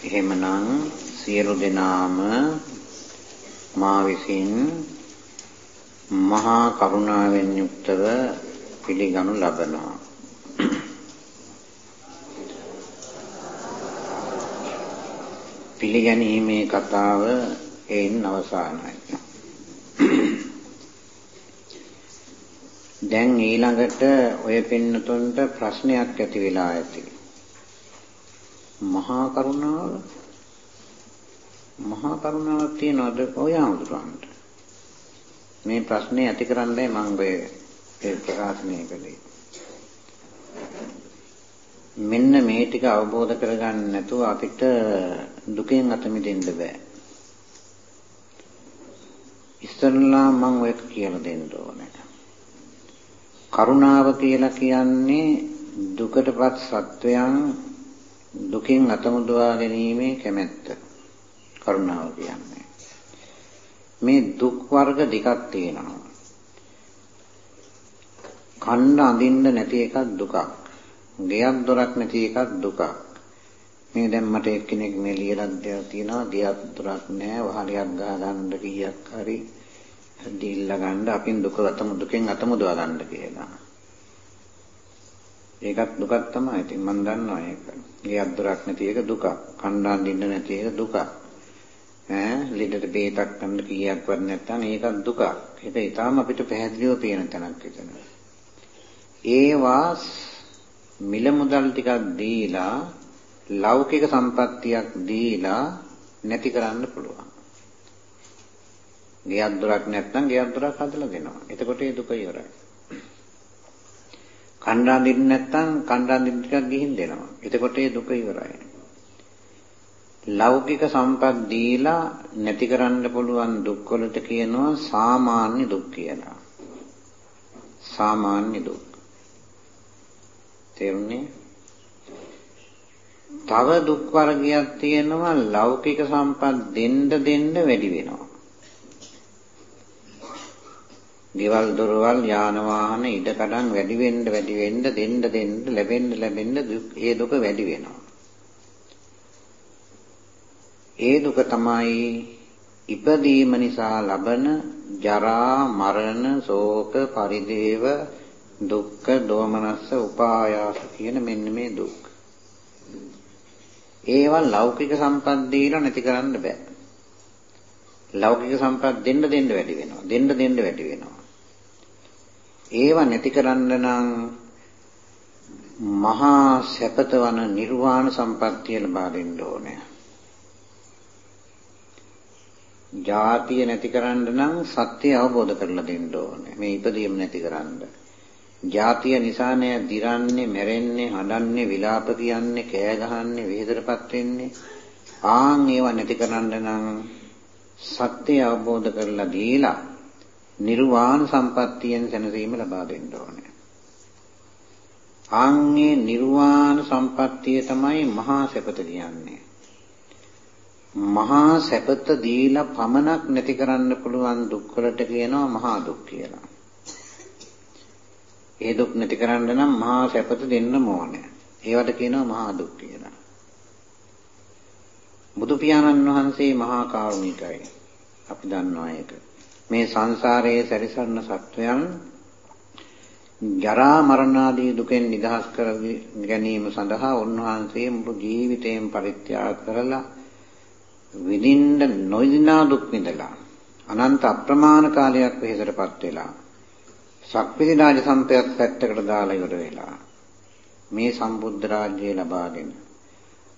එහෙමනම් සියලු දෙනාම මා විසින් මහා කරුණාවෙන් යුක්තව පිළිගනු ලබනවා. පිළිගැනීමේ කතාව එයින් අවසానයි. දැන් ඊළඟට ඔය පින්නතුන්ට ප්‍රශ්නයක් ඇති වෙලා ඇති. මහා කරුණාව මහා කරුණාවක් තියනවාද ඔය ආමුදුරන්ට? මේ ප්‍රශ්නේ ඇති කරන්නයි මම ඔය ඒ ප්‍රකාශනය කළේ. මෙන්න මේ ටික අවබෝධ කරගන්න නැතුව අපිට දුකෙන් අත මිදෙන්න බෑ. ඉස්සරලා මම ඔය කියලා දෙන්න ඕනේ. කරුණාව කියලා කියන්නේ දුකටපත් සත්වයන් දුකින් අත මුදවා ගැනීමේ කැමැත්ත. කරුණාව කියන්නේ. මේ දුක් වර්ග දෙකක් තියෙනවා. කන්න අඳින්න නැති එකක් දුකක්. ගෙයක් දොරක් නැති එකක් දුකක්. මේ දැන් මට එක්කෙනෙක් මේ ලියලා දෙයක් තියෙනවා ගෙයක් දොරක් නැහැ වහලයක් ගහ ගන්න කීයක් හරි දීලා ගන්න අපින් දුක අතම දුකෙන් අතමුදවා ගන්න කියලා. ඒකත් දුකක් තමයි. ඉතින් මම දන්නවා ඒක. ගෙයක් දොරක් නැති එක දුකක්. කණ්ඩාන් දින්න නැති එක දුකක්. ඈ ලෙඩට බේතක් ගන්න කීයක්වත් නැත්නම් ඒකත් දුකක්. ඒක ඊටාම අපිට පැහැදිලිව පේන තැනක් එතන. ඒවා මිල මුදල් ටිකක් දීලා ලෞකික සම්පත්තියක් දීලා නැති කරන්න පුළුවන්. ගෙයක් දොරක් නැත්නම් ගෙයක් දොරක් හදලා දෙනවා. එතකොට ඒ දුක ඉවරයි. කණ්ඩායම් දෙන්න නැත්නම් කණ්ඩායම් දෙන්න ටිකක් ගිහින් දෙනවා. එතකොට ඒ දුක ඉවරයි. ලෞකික සම්පත් දීලා නැති කරන්න පුළුවන් දුක් වලට කියනවා සාමාන්‍ය දුක් කියලා. සාමාන්‍ය දුක්. තේරුණේ? තව දුක් වර්ගයක් තියෙනවා ලෞකික සම්පත් දෙන්න දෙන්න වැඩි වෙනවා. ගෙවල් දොරවල් යාන වාහන ඉඩකඩම් වැඩි වෙන්න වැඩි වෙන්න දෙන්න දෙන්න ලැබෙන්න ලැබෙන්න ඒ දුක වැඩි වෙනවා. ඒ දුක තමයි ඉපදීම නිසා ලබන ජරා මරණ ශෝක පරිදේව දුක්ඛ දෝමනස්ස උපායාස කියන මෙන්න මේ දුක්. ඒවා ලෞකික සම්පත් දීලා නැති කරන්න බෑ. ලෞකික සම්පත් දෙන්න දෙන්න වැඩි වෙනවා. දෙන්න දෙන්න වැඩි වෙනවා. ඒවා නැති කරන්න නම් මහා සැපතවන නිර්වාණ සම්පත්තිය ලබා දෙන්න ඕනේ. ජාතිය නැති කරන්න නම් සත්‍ය අවබෝධ කරලා දෙන්න ඕනේ. මේ ඉපදීම නැති කරන්න. ජාතිය නිසා නෑ දිරන්නේ, මැරෙන්නේ, හඬන්නේ, විලාප කියන්නේ, කෑ ගහන්නේ, වේදරපත් වෙන්නේ. ආන් ඒවා නැති කරන්න නම් සත්‍ය අවබෝධ කරලා දීලා නිර්වාණ සම්පත්තියෙන් සැනසීම ලබා දෙන්න ඕනේ. ආන්ගේ නිර්වාණ සම්පත්තිය තමයි මහා සැපත කියන්නේ. මහා සැපත දීලා පමණක් නැති කරන්න පුළුවන් දුක් වලට කියනවා මහා දුක් කියලා. ඒ දුක් නැති කරන්න නම් මහා සැපත දෙන්න ඕනේ. ඒවට කියනවා මහා දුක් කියලා. බුදු පියාණන් වහන්සේ මහා කාරුණිකයි. අපි දන්නවා ඒක. මේ සංසාරයේ සැරිසරන සත්වයන් ජරා මරණ ආදී දුකෙන් නිදහස් කර ගැනීම සඳහා උන්වහන්සේ මුළු ජීවිතේම පරිත්‍යාග කරලා විඳින්න නොවිඳිනා දුක් විඳලා අනන්ත අප්‍රමාණ කාලයක් වෙහෙසටපත් වෙලා සක්විති රාජ සම්පයක් පැත්තකට දාලා ඉවර වෙලා මේ සම්බුද්ධ රාජ්‍යය ලබාගෙන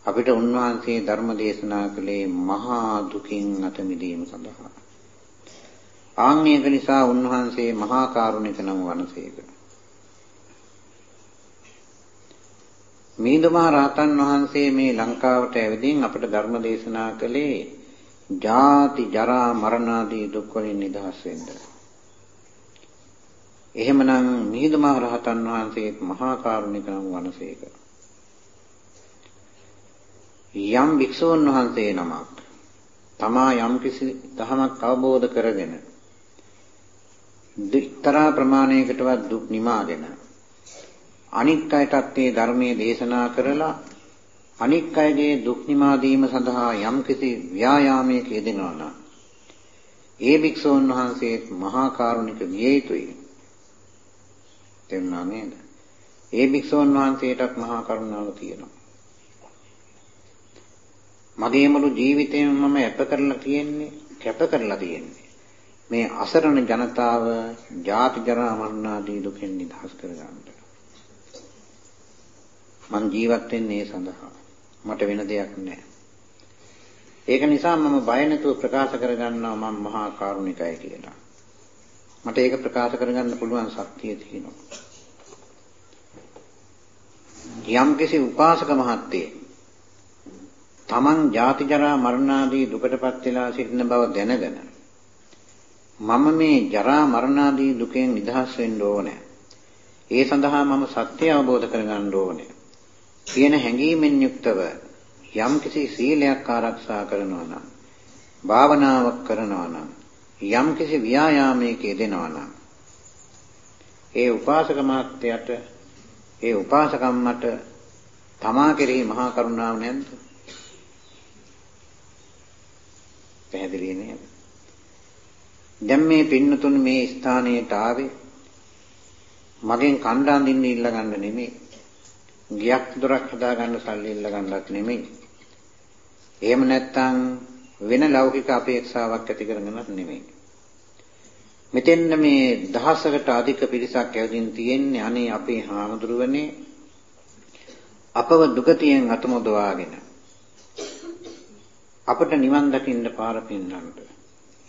අපිට උන්වහන්සේ ධර්ම දේශනා කළේ මහා දුකින් අත මිදීම සඳහා. ආන් ඒක නිසා උන්වහන්සේ මහා කරුණික නම් වනසේක. මීදුමා රහතන් වහන්සේ මේ ලංකාවට ඇවිදින් අපට ධර්ම දේශනා කළේ ජාති ජරා මරණ ආදී දුක් වලින් නිදහස් වෙන්න. එහෙමනම් මීදුමා රහතන් වහන්සේ මහා කරුණික නම් වනසේක. යම් භික්ෂුන් වහන්සේ නමක් තමා යම් කිසි ධමයක් අවබෝධ කරගෙන දුක්තරා ප්‍රමාණයකටවත් දුක් නිමාගෙන අනික් අයටත් මේ ධර්මයේ දේශනා කරලා අනික් අයගේ දුක් නිමා දීම සඳහා යම්කිසි ව්‍යායාමයක යෙදෙනවා නම් ඒ භික්ෂුන් වහන්සේ මහා කරුණික විය යුතුයි. තේරුණා නේද? ඒ භික්ෂුන් වහන්සේටත් මහා කරුණාව තියෙනවා. මගේ මුළු ජීවිතේම මම අප කරලා තියෙන්නේ, කැප කරලා තියෙන්නේ. මේ අසරණ ජනතාව ජාති ජරා මරණ ආදී දුකෙන් නිදහස් කරගන්න. මං ජීවත් වෙන්නේ ඒ සඳහා. මට වෙන දෙයක් නැහැ. ඒක නිසා මම බය නැතුව ප්‍රකාශ කරගන්නවා මම මහා කරුණිකයි කියලා. මට ඒක ප්‍රකාශ කරගන්න පුළුවන් ශක්තිය තියෙනවා. යම්කිසි උපාසක මහත්තයෙක් තමන් ජාති ජරා මරණ ආදී දුකටපත් වෙලා සිටින බව දැනගෙන මම මේ ජරා මරණ ආදී දුකෙන් නිදහස් වෙන්න ඕනේ. ඒ සඳහා මම සත්‍ය අවබෝධ කරගන්න ඕනේ. කියන හැඟීමෙන් යුක්තව යම්කිසි සීලයක් ආරක්ෂා කරනවා නම් භාවනාවක් කරනවා නම් යම්කිසි ව්‍යායාමයක යෙදෙනවා නම් ඒ උපාසක මාත්‍යයට ඒ උපාසකම්මට තමා කෙරෙහි මහා කරුණාව නැද්ද? පැහැදිලි නේද? දැන් මේ පින්නතුන් මේ ස්ථානයට ආවේ මගෙන් කණ්ඩායම් දින්න ඉල්ල ගන්න නෙමෙයි. ගියක් දොරක් හදා ගන්න සල්ලි ඉල්ල ගන්නත් නෙමෙයි. එහෙම නැත්නම් වෙන ලෞකික අපේක්ෂාවක් ඇති කරගෙනත් නෙමෙයි. මෙතෙන්න මේ දහසකට අධික පිරිසක් ඇවිදින් තියෙන්නේ අනේ අපේ හාමුදුරුවනේ අපව දුගතියෙන් අතමුදවාගෙන අපට නිවන් දකින්න පාර පෙන්වන්නට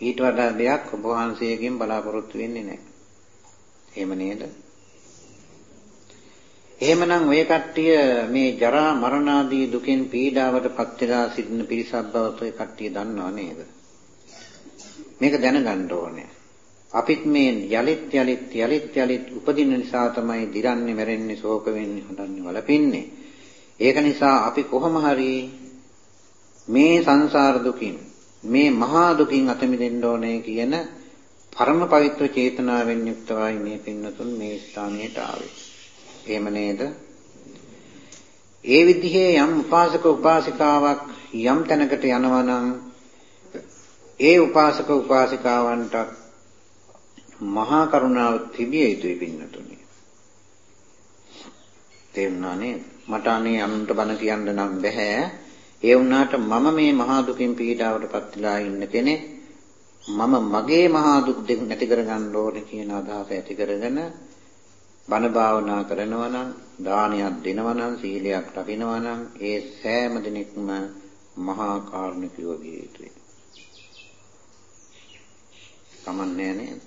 ඊට වඩා දෙයක් ඔබ වහන්සේගෙන් බලාපොරොත්තු වෙන්නේ නැහැ. එහෙම නේද? එහෙමනම් ඔය කට්ටිය මේ ජරා මරණ ආදී දුකෙන් පීඩාවට පත් වෙලා සිටින පිරිසක් බවත් ඔය කට්ටිය දන්නව නේද? මේක දැනගන්න ඕනේ. අපිත් මේ යලිත් යලිත් යලිත් යලිත් උපදින නිසා තමයි දිරන්නේ මැරෙන්නේ ශෝක වෙන්නේ හදන්නේ වලපින්නේ. ඒක නිසා අපි කොහොම හරි මේ සංසාර දුකින් මේ මහා දුකින් අත මිදෙන්න ඕනේ කියන පරම පවිත්‍ර චේතනාවෙන් යුක්තවයි මේ පින්නතුන් මේ ස්ථානයට ආවේ. එහෙම නේද? ඒ විදිහේ යම් උපාසක උපාසිකාවක් යම් තැනකට යනවා නම් ඒ උපාසක උපාසිකාවන්ට මහා කරුණාව තිබිය යුතුයි පින්නතුනි. තේරුණා නේද? මට අනේ අනුන්ට බණ කියන්න නම් බෑ. ඒ වුණාට මම මේ මහා දුකින් පීඩාවටපත් වෙලා ඉන්න කෙනෙක්. මම මගේ මහා දුක් නැති කරගන්න ඕනේ කියන අදහස ඇති කරගෙන බණ භාවනා කරනවා නම් දානයක් දෙනවා නම් සීලයක් රකින්නවා නම් ඒ සෑම දිනෙකම මහා කාරුණිකයෝ විය යුතුයි. කමන්නේ නේද?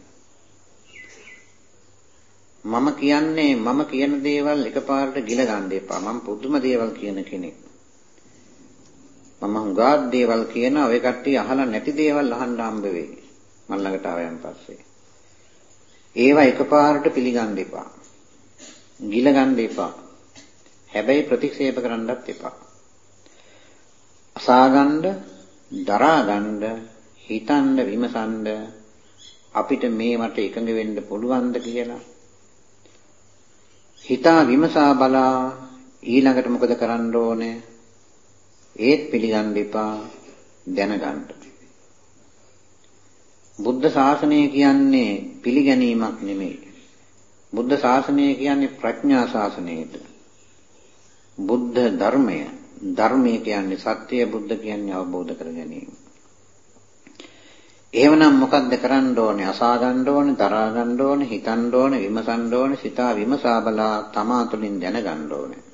මම කියන්නේ මම කියන දේවල් එකපාරට ගිල ගන්න එපා. මම පුදුම දේවල් කියන කෙනෙක්. මම හුඟක් දේවල් කියන ඔය කට්ටිය අහලා නැති දේවල් අහන්න හම්බ වෙයි. මම ළඟට ආවයන් පස්සේ. ඒවා එකපාරට පිළිගන්න එපා. ගිල ගන්න එපා. හැබැයි ප්‍රතික්ෂේප කරන්නත් එපා. අසාගන්න, දරාගන්න, හිතන්න, විමසන්න අපිට මේවට එකඟ වෙන්න පුළුවන්ද කියලා. හිතා විමසා බලා ඊළඟට මොකද කරන්න ඕනේ? ඒත් පිළිගන්න එපා දැනගන්න. බුද්ධ ශාසනය කියන්නේ පිළිගැනීමක් නෙමෙයි. බුද්ධ ශාසනය කියන්නේ ප්‍රඥා ශාසනයද. බුද්ධ ධර්මය ධර්මය කියන්නේ සත්‍ය බුද්ධ කියන්නේ අවබෝධ කර ගැනීම. එහෙමනම් මොකද්ද කරන්න ඕනේ? අසා ගන්න ඕනේ, දරා ගන්න ඕනේ, හිතන්න ඕනේ, විමසන්න ඕනේ, සිතා විමසා බලා තමා තුළින් දැනගන්න ඕනේ.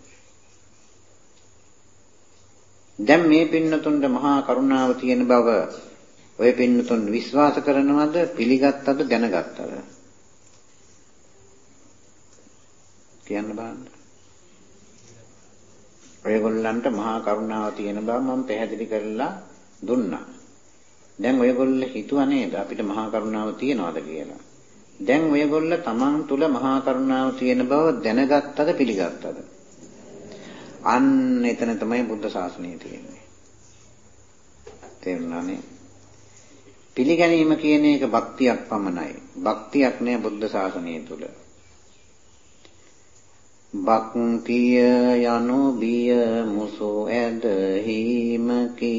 දැන් මේ පින්නතුන්ට මහා කරුණාව තියෙන බව ඔය පින්නතුන් විශ්වාස කරනවද, පිළිගත්තද, දැනගත්තද? කියන්න බලන්න. ඔයගොල්ලන්ට මහා කරුණාව තියෙන බව මම පැහැදිලි කරලා දුන්නා. දැන් ඔයගොල්ලෝ හිතුවා නේද අපිට මහා කරුණාව තියනවද කියලා? දැන් ඔයගොල්ලෝ තමන් තුල මහා කරුණාව තියෙන බව දැනගත්තද පිළිගත්තද? අන්න එතන තමයි බුද්ධ ශාසනය තියෙන්නේ. තේරුණානේ? පිළිගැනීම කියන එක භක්තියක් පමණයි. භක්තියක් නෑ බුද්ධ ශාසනය තුල. භක්තිය යනු බිය මුසෝ ඇද වැදහීමකි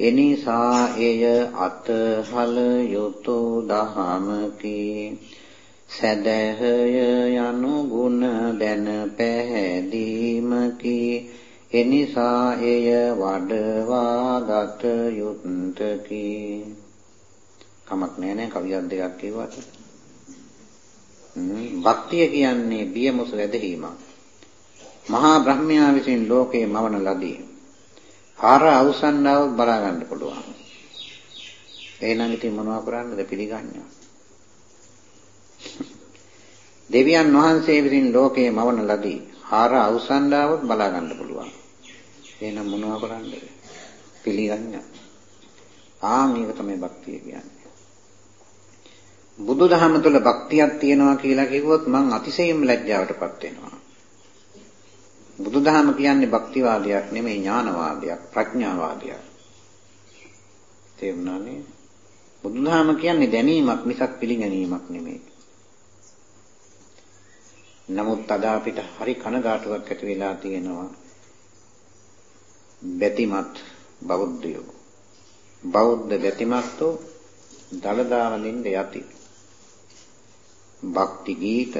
එනිසා එය අතහල යුතු දහමකි සැදැහය යනු ගුණ දැන පැහැදීමකි. එනිසා එය වඩවා ගත යුත්තකි. කමක් නෑ නේ කවියක් දෙකක් කියවට භක්තිය කියන්නේ බියමුස වැදහිීමක්. මහා බ්‍රහ්මයා විසින් ලෝකේ මවන ලදී. හර අවසන්නාව බලා ගන්න පුළුවන්. එහෙනම් ඉතින් මොනවද කරන්නද? පිළිගන්නවා. දෙවියන් වහන්සේ විසින් ලෝකේ මවන ලදී හර අවසන්නාව බලා ගන්න පුළුවන් එහෙනම් මොනවද කරන්නද පිළිගන්නවා ආ මේක තමයි භක්තිය කියන්නේ බුදුදහම තුළ භක්තියක් තියෙනවා කියලා කිව්වොත් මං අතිශයින්ම ලැජ්ජාවටපත් වෙනවා. බුදුදහම කියන්නේ භක්තිවාදයක් නෙමෙයි ඥානවාදයක් ප්‍රඥාවාදයක්. තේරුණානේ? බුදුදහම කියන්නේ දැනීමක් මිසක් පිළිගැනීමක් නෙමෙයි. නමුත් අද අපිට හරි කනගාටුවක් ඇති වෙලා තියෙනවා. බැතිමත් බෞද්ධයෝ. බෞද්ධ බැතිමත්ෝ දලදා වලින් යති. භක්ති ගීත,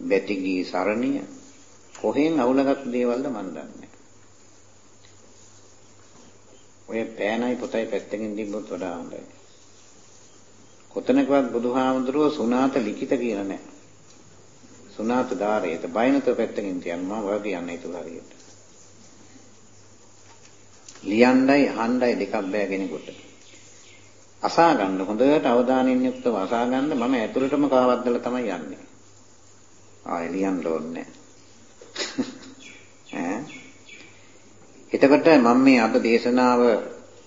බැති ගී සරණිය කොහෙන් අවුලගත් දේවල්ද මන් දන්නේ ඔය පෑනයි පොතයි පැත්තකින් තිබ්බොත් වඩා හොඳයි. කොතනකවත් බුදුහාමුදුරුවෝ සුණාත ලිඛිත කියලා නැහැ. සුණාත ධාරේත බයිනත පැත්තකින් තියන්න මම ඔය කියන්නේ ඒක හරියට. ලියන්නයි අහන්නයි දෙකක් බෑ කෙනෙකුට. අසා ගන්න හොඳට අවධානයෙන් යුක්තව අසා ගන්න මම ඇතුළටම කාවද්දලා තමයි යන්නේ. ආයෙ ලියන්න ඕනේ ඈ. එතකොට මම මේ අද දේශනාව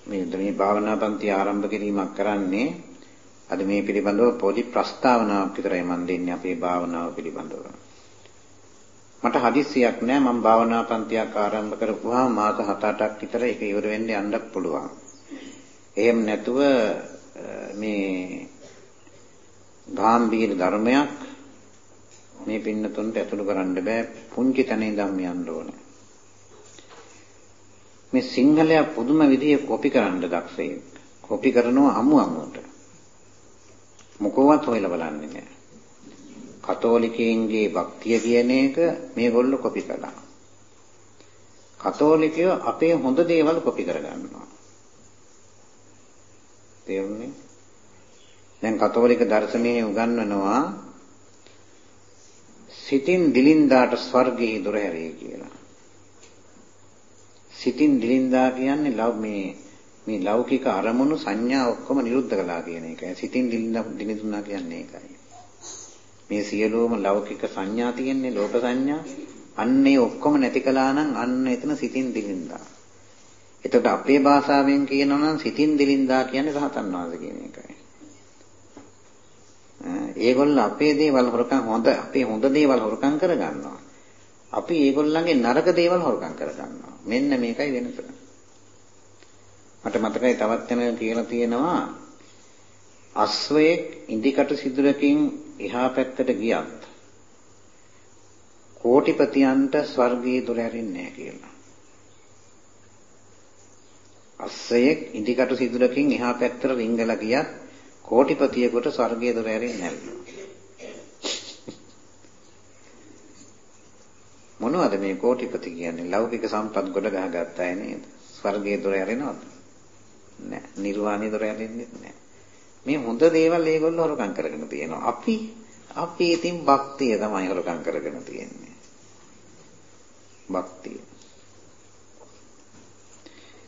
මේ මේ භාවනා පන්ති ආරම්භ කිරීමක් කරන්නේ අද මේ පිළිබඳව පොඩි ප්‍රස්තාවනාවක් විතරයි මම දෙන්නේ අපේ භාවනාව පිළිබඳව. මට හදිස්සියක් නෑ මම භාවනා පන්තියක් ආරම්භ කරපුවාම මාස 7-8ක් විතර ඒක ඉවර වෙන්න යන්නත් පුළුවන්. එහෙම නැතුව මේ ගාම්භීර ධර්මයක් මේ පින්නතුන්ට ඇතුළු කරන්න බෑ පුංචි තැන ඉඳන් යන්න ඕනේ. මේ සිංහලයා පුදුම විදිහේ කොපි කරන්න දක්ෂයෙක්. කොපි කරනවා අමු අමුවට. මොකවත් හොයලා බලන්නේ නෑ. කතෝලිකයන්ගේ භක්තිය කියන එක මේගොල්ලෝ කොපි කළා. කතෝලිකයෝ අපේ හොඳ දේවල් කොපි කරගන්නවා. තේරුණේ? දැන් කතෝලික දර්ශනයේ උගන්වනවා සිතින් දිලින්දාට ස්වර්ගයේ දොර හැරේ කියලා. සිතින් දිලින්දා කියන්නේ ලව් මේ මේ ලෞකික අරමුණු සංඥා ඔක්කොම නිරුද්ධ කළා කියන එකයි. සිතින් දිලින්දා දිලිඳුනා කියන්නේ ඒකයි. මේ සියලුම ලෞකික සංඥා තියෙන්නේ ලෝක සංඥා. අන්නේ ඔක්කොම නැති කළා නම් අන්න එතන සිතින් දිලින්දා. එතකොට අපේ භාෂාවෙන් කියනවා නම් සිතින් දිලින්දා කියන්නේ රහතන් වහන්සේ කියන එකයි. ඒගොල්ලෝ අපේ දේවල් හොරකම් හොඳ අපේ හොඳ දේවල් හොරකම් කරගන්නවා. අපි ඒගොල්ලන්ගේ නරක දේවල් හොරකම් කරගන්නවා. මෙන්න මේකයි වෙනස. මට මතකයි තවත් තැනක කියලා තියෙනවා අස්වැයෙක් ඉදිකට සිදුරකින් එහා පැත්තට ගියත් කෝටිපතියන්ට ස්වර්ගයේ දොර ඇරෙන්නේ නැහැ කියලා. අස්සයෙක් ඉදිකටු සිදුරකින් එහා පැත්තට රිංගලා ගියත් කෝටිපතියෙකුට ස්වර්ගයේ දොර ඇරෙන්නේ නැහැ. මොනවද මේ කෝටිපති කියන්නේ? ලෞකික සම්පත් ගොඩ ගහගත්ත අය නේද? ස්වර්ගයේ දොර ඇරෙනවද? නැහැ. නිර්වාණයේ දොර ඇරෙන්නේ නැහැ. මේ හොඳ දේවල් ඒගොල්ලෝ හොරකම් කරගෙන තියෙනවා. අපි අපි ඉතින් භක්තිය තමයි හොරකම් කරගෙන තියෙන්නේ. භක්තිය.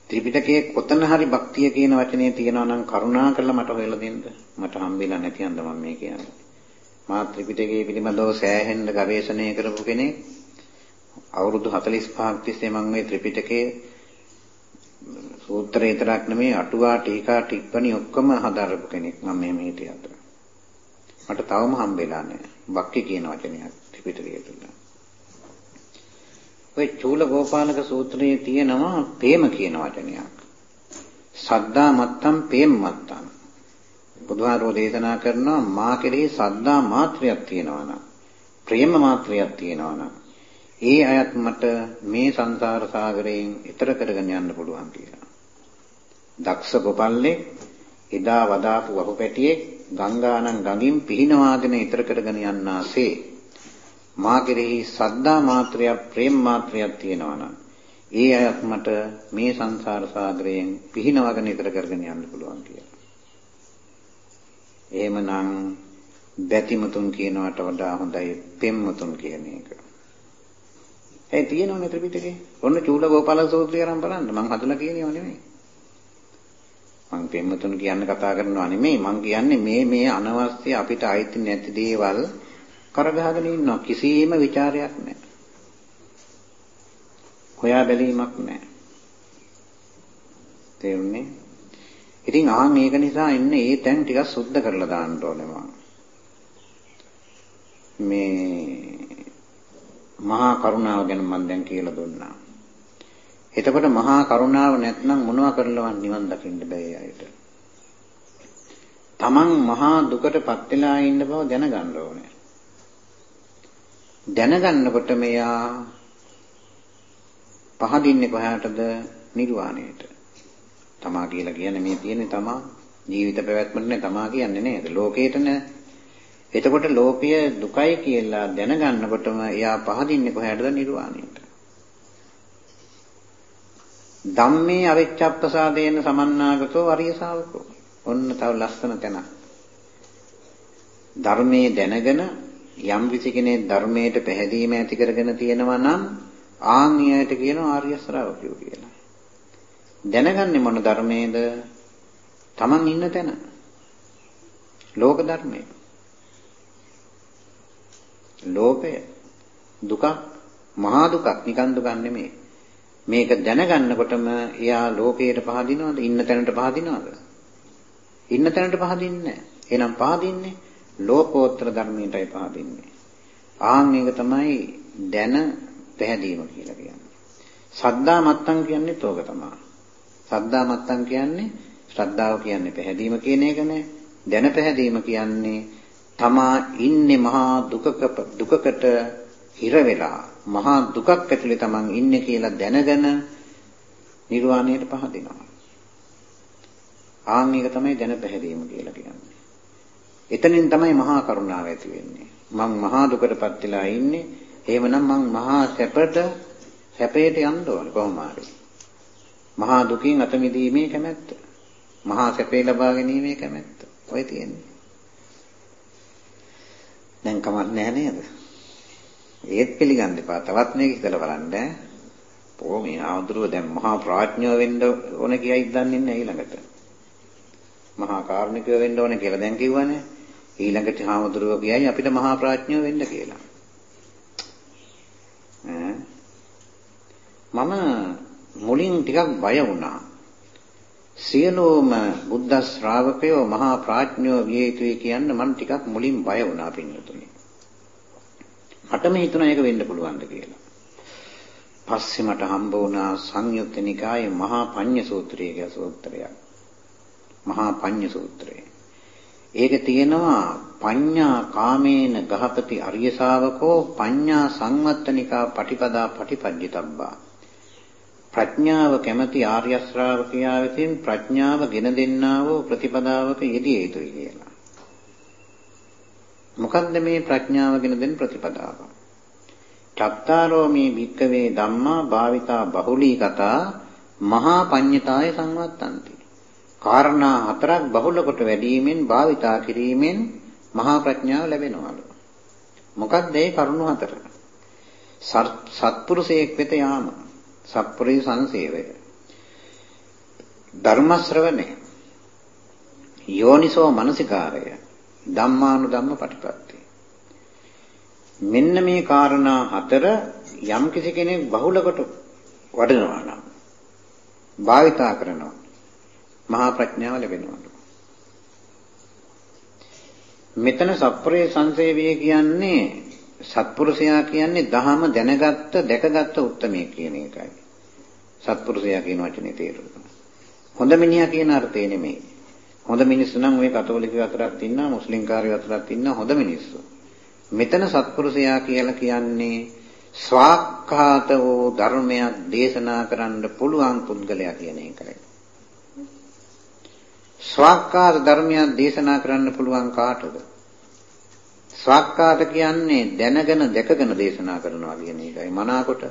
ත්‍රිපිටකයේ කොතන හරි භක්තිය කියන වචනේ තියෙනවා නම් කරුණා කරලා මට හොයලා දෙන්න. මට හම්බෙලා නැති අන්ද මම මේ කියන්නේ. මා ත්‍රිපිටකයේ පිළිබඳව සෑහෙන්න ගවේෂණය කරපු කෙනෙක්. අවුරුදු 45ක් තිස්සේ මම මේ ත්‍රිපිටකයේ සූත්‍රය විතරක් නෙමෙයි අටුවා ටීකා ටිප්පණි ඔක්කොම හදාරපු කෙනෙක් මම මේ හිටියත්. මට තවම හම්බෙලා නැහැ. භක්ති කියන වචනයක් ත්‍රිපිටකයේ තුල. ඔය චූල ගෝපාලක සූත්‍රයේ තියෙනවා ප්‍රේම කියන වචනයක්. සද්දා මත්තම් ප්‍රේම මත්තම්. බුදුහාරෝ දේශනා කරනවා මා කෙරෙහි සද්දා මාත්‍රයක් තියෙනවා නම් ප්‍රේම මාත්‍රයක් තියෙනවා නම් ඒ අයත් මට මේ සංසාර සාගරයෙන් ඈතර කරගෙන යන්න පුළුවන් කියලා. දක්ෂ ගොපල්ලේ එදා වදාපු වහුපැටියේ ගංගානම් ගඟින් පිහිනවාගෙන ඈතර කරගෙන යන්නාසේ මා කෙරෙහි සද්දා මාත්‍රයක් ප්‍රේම මාත්‍රයක් තියෙනවා නම් ඒ අයත් මට මේ සංසාර සාගරයෙන් පිහිනවගෙන ඈතර කරගෙන යන්න පුළුවන් කියලා. එහෙමනම් බැතිමතුන් කියනවට වඩා හොඳයි පෙම්මතුන් කියන එක. ඒ තියෙනවනේ ත්‍රිපිටකේ. ඔන්න චූලගෝපාල සූත්‍රය අරන් බලන්න. මං හදලා කියනව නෙමෙයි. මං පෙම්මතුන් කියන්න කතා කරනවා නෙමෙයි. මං කියන්නේ මේ මේ අනවශ්‍ය අපිට අයිති නැති දේවල් කරගහගෙන ඉන්නවා. කිසිම ਵਿਚාරයක් නැහැ. හොයා බැලීමක් නැහැ. තේරුණේ? ඉතින් ආන් මේක නිසා ඉන්නේ ඒ තැන් ටිකක් සුද්ධ කරලා දාන්න ඕනේ මම. මේ මහා කරුණාව ගැන මම දැන් කියලා දුන්නා. එතකොට මහා කරුණාව නැත්නම් මොනවා කරලවත් නිවන් දකින්න බෑ අයට. තමන් මහා දුකටපත් වෙලා ඉන්න බව දැනගන්න ඕනේ. දැනගන්නකොට මෙයා පහදින්නේ කොහාටද? නිර්වාණයට. තමා කියලා කියන්නේ මේ තියෙන්නේ තමා ජීවිත පැවැත්මට නේ තමා කියන්නේ නේද? ලෝකේට නේ එතකොට ලෝකය දුකයි කියලා දැනගන්නකොටම එයා පහදින්නේ කොහේටද නිර්වාණයට. ධම්මේ අවිච්ඡප්පසාදේන සමන්නාගතෝ අරිය ශාවකෝ. ඔන්න තව ලස්සන තැනක්. ධර්මයේ දැනගෙන යම් කිසි කෙනෙක් ධර්මයට පැහැදීම ඇති කරගෙන තියෙනවා නම් ආන්‍යයට කියනවා ආර්ය ශ්‍රාවකයෝ කියලා. දැනගන්නේ මොන ධර්මයේද? Taman ඉන්න තැන. ලෝක ධර්මයේ. ලෝභය දුකක් මහා දුකක් නිකන් දුකක් නෙමෙයි. මේක දැනගන්නකොටම එයා ලෝකයට පහදිනවද? ඉන්න තැනට පහදිනවද? ඉන්න තැනට පහදින්නේ එහෙනම් පහදින්නේ ලෝකෝත්තර ධර්මයටයි පහදින්නේ. ආන් මේක තමයි දැන පැහැදීම කියලා කියන්නේ. සද්දා මත්තන් කියන්නේ තෝක තමයි. සද්දා මත්තන් කියන්නේ ශ්‍රද්ධාව කියන්නේ පැහැදීම කියන එක නේ. දැන පැහැදීම කියන්නේ තමා ඉන්නේ මහා දුකක දුකකට හිර වෙලා මහා දුකක් ඇතුලේ තමන් ඉන්නේ කියලා දැනගෙන නිර්වාණයට පහදිනවා. ආන් මේක තමයි දැන පැහැදීම කියලා කියන්නේ. එතනින් තමයි මහා කරුණාව ඇති වෙන්නේ. මං මහා දුකටපත් වෙලා ඉන්නේ. එහෙමනම් මං මහා සැපට සැපයට යන්න ඕන කොහොම හරි. මහා දුකින් අත මිදීමේ කැමැත්ත. මහා සැපේ ලබා ගැනීමේ කැමැත්ත. ඔය තියෙන්නේ. දැන් කමක් නැහැ නේද? ඒත් පිළිගන්න එපා. තවත් මේක හිතලා බලන්න ඈ. පො මේ ආඳුරුව දැන් මහා ප්‍රඥාව වෙන්න ඕන කියයි දන්නේ නැහැ ඊළඟට. මහා කාරුණිකව වෙන්න ඕන කියලා දැන් කිව්වනේ. ඊළඟට ආඳුරුව කියයි අපිට මහා ප්‍රඥාව වෙන්න කියලා. මම මුලින් ටිකක් බය වුණා. සියලුම බුද්ධ ශ්‍රාවකයෝ මහා ප්‍රඥයෝ විය යුතුයි කියන්න මම ටිකක් මුලින් බය වුණා පින්නතුනි. මටම හිතුණා ඒක වෙන්න පුළුවන්ද කියලා. පස්සේ මට හම්බ වුණා සංයුත්ත නිකායේ මහා පඤ්ඤ සූත්‍රය කියලා සූත්‍රයක්. මහා පඤ්ඤ සූත්‍රය. ඒක තියෙනවා පඤ්ඤා කාමේන ගහපති අරිය ශාවකෝ පඤ්ඤා සංවත්තනිකා පටිපදා පටිපජ්ජිතබ්බා ප්‍රඥාව කැමැති ආර්ය ශ්‍රාවකයා විසින් ප්‍රඥාව ගෙන දෙන්නා වූ ප්‍රතිපදාවක යෙදිය යුතුයි කියලා. මොකද්ද මේ ප්‍රඥාව ගෙන දෙන ප්‍රතිපදාව? චත්තාරෝ මේ භික්කවේ ධම්මා භාවිතා බහුලීකතා මහා පඤ්ඤතාය සංවත්තಂತಿ. කාරණා හතරක් බහුල කොට වැඩිවීමෙන් භාවිතා කිරීමෙන් මහා ප්‍රඥාව ලැබෙනවලු. මොකක්ද ඒ කරුණු හතර? සත්පුරුෂයෙක් වෙත යාම සප්පුරේ සංසේවය. ධර්ම ශ්‍රවණය යෝනිසෝ මනසිකාරය. ධම්මානුධම්ම පටිපත්ති. මෙන්න මේ කාරණා හතර යම් කිසි කෙනෙක් බහුල කොට වඩනවා නම් භාවිතා කරනවා මහා ප්‍රඥාව ලැබෙනවා මෙතන සප්පුරේ සංසේවය කියන්නේ සත්පුරුෂයා කියන්නේ දහම දැනගත්ත දැකගත්ත උත්මය කියන එකයි. සත්පුරුෂයා කියන වචනේ තේරුම. හොඳ මිනිහා කියන අර්ථය නෙමෙයි. හොඳ මිනිස්සු නම් ওই කතෝලිකයෝ අතරක් ඉන්නවා, මුස්ලිම් කාරයෝ අතරක් ඉන්නවා හොඳ මිනිස්සු. මෙතන සත්පුරුෂයා කියලා කියන්නේ ස්වාක්ඛාත වූ ධර්මයක් දේශනා කරන්න පුළුවන් පුද්ගලයා කියන එකයි. ස්වාක්ඛාත ධර්මයක් දේශනා කරන්න පුළුවන් කාටද? ස්වාක්ඛාත කියන්නේ දැනගෙන දැකගෙන දේශනා කරනවා කියන එකයි. මනාකොට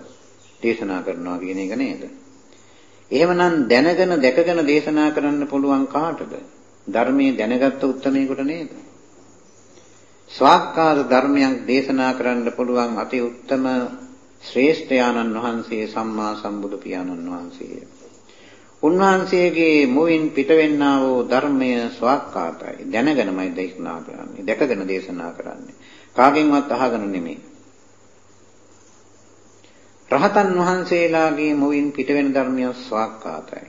දේශනා කරනවා කියන එක නේද? එහෙමනම් දැනගෙන දැකගෙන දේශනා කරන්න පුළුවන් කාටද? ධර්මයේ දැනගත්ත උත්මේකට නේද? ස්වාක්කාර ධර්මයක් දේශනා කරන්න පුළුවන් අති උත්තම ශ්‍රේෂ්ඨ ආනන් වහන්සේ සම්මා සම්බුදු පියාණන් වහන්සේය. උන්වහන්සේගේ මුවින් පිටවෙන්නා වූ ධර්මය ස්වාක්කාතයි. දැනගෙනමයි දේශනා කරන්නේ. දැකගෙන දේශනා කරන්නේ. කාගෙන්වත් අහගෙන නෙමෙයි. රහතන් වහන්සේලාගේ මුවින් පිටවෙන ධර්මය ස්වාක්කාතයි.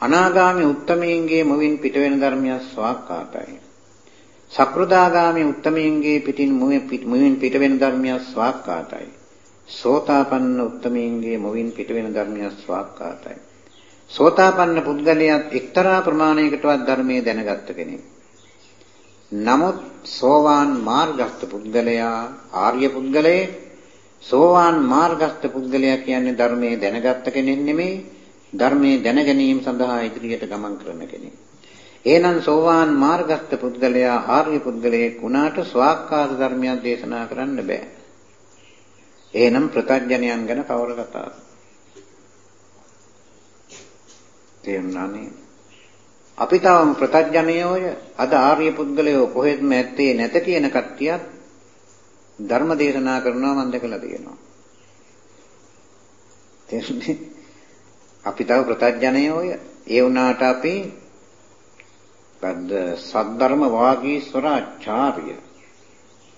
අනාගාමි උත්තමයන්ගේ මුවින් පිටවෙන ධර්මය ස්වාක්කාතයි. සක්‍රදාගාමි උත්තමයන්ගේ පිටින් මුවින් පිටවෙන ධර්මය ස්වාක්කාතයි. සෝතාපන්න උත්තමයන්ගේ මුවින් පිටවෙන ධර්මය ස්වාක්කාතයි. සෝතාපන්න පුද්ගලයාත් එක්තරා ප්‍රමාණයකටවත් ධර්මයේ දැනගත්ත කෙනෙක්. නමුත් සෝවාන් මාර්ගස්ත පුද්ගලයා ආර්ය පුද්ගලයෙක් සෝවාන් මාර්ගස්ත පුද්ගලයා කියන්නේ ධර්මයේ දැනගත්ත කෙනෙක් නෙමෙයි ධර්මයේ දැන ගැනීම සඳහා ඉදිරියට ගමන් කරන කෙනෙක්. එහෙනම් සෝවාන් මාර්ගස්ත පුද්ගලයා ආර්ය පුද්ගලයෙක් වුණාට ස්වාක්කාත ධර්මයක් දේශනා කරන්න බෑ. එහෙනම් ප්‍රත්‍යඥයන් ගැන කවර කතාවද? තේරුණානේ? අපි තාම ප්‍රත්‍යඥයෝය අද ආර්ය පුද්ගලයෝ කොහෙත්ම ඇත්තේ නැත කියන කට්ටියත් ධර්ම දේශනා කරනවා මම දැකලා තියෙනවා. තේරුණේ? අපි තව ප්‍රත්‍යඥයෝය ඒ වුණාට අපි බද්ද සද්ධර්ම වාගීස්වරාචාර්ය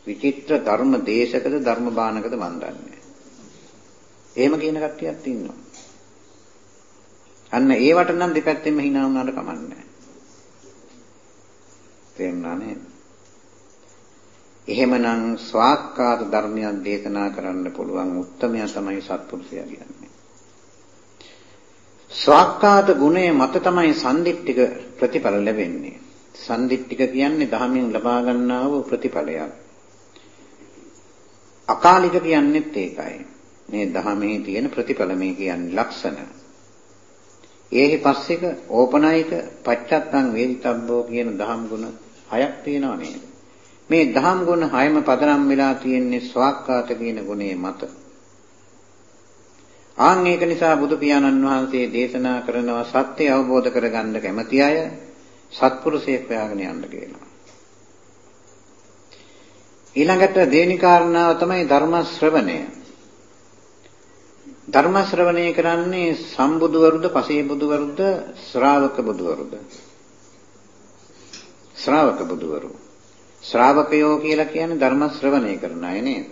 විචිත්‍ර ධර්ම දේශකද ධර්ම බානකද මන් දන්නේ. එහෙම කියන කට්ටියක් ඉන්නවා. අන්න ඒවට නම් දෙපැත්තෙම hina වුණාට කමන්නේ නැහැ. තේරුණා නේද? එහෙමනම් ස්වාක්කාත ධර්මයක් දේශනා කරන්න පුළුවන් උත්තරමයා තමයි සත්පුරුෂයා කියන්නේ. ස්වාක්කාත ගුණය මත තමයි සම්දිට්ඨික ප්‍රතිඵල ලැබෙන්නේ. සම්දිට්ඨික කියන්නේ ධර්මයෙන් ලබා ගන්නා වූ ප්‍රතිඵලයක්. අකාලික කියන්නේත් ඒකයි. මේ ධර්මයේ තියෙන ප්‍රතිඵල මේ කියන්නේ ලක්ෂණ. ඒහි පස්සේක ඕපනායික පච්චත්තං වේදිතබ්බෝ කියන දහම් ගුණ හයක් තියෙනව නේද? මේ දහම් ගුණ හයම පදනම් වෙලා තියෙන්නේ ස්වාක්කාත කියන ගුණේ මත. ආන් ඒක නිසා බුදු පියාණන් වහන්සේ දේශනා කරනවා සත්‍ය අවබෝධ කරගන්න කැමති අය සත්පුරුෂයෙක් හොයාගෙන යන්න කියලා. ඊළඟට දෙවෙනි කාරණාව තමයි ධර්ම ශ්‍රවණය. ධර්ම ශ්‍රවණය කරන්නේ සම්බුදුවරුද, පසේ බුදුවරුද, ශ්‍රාවක බුදුවරුද? ශ්‍රාවක බුදුවරු. ශ්‍රාවකයෝ කියලා කියන්නේ ධර්ම ශ්‍රවණය කරන අය නේද?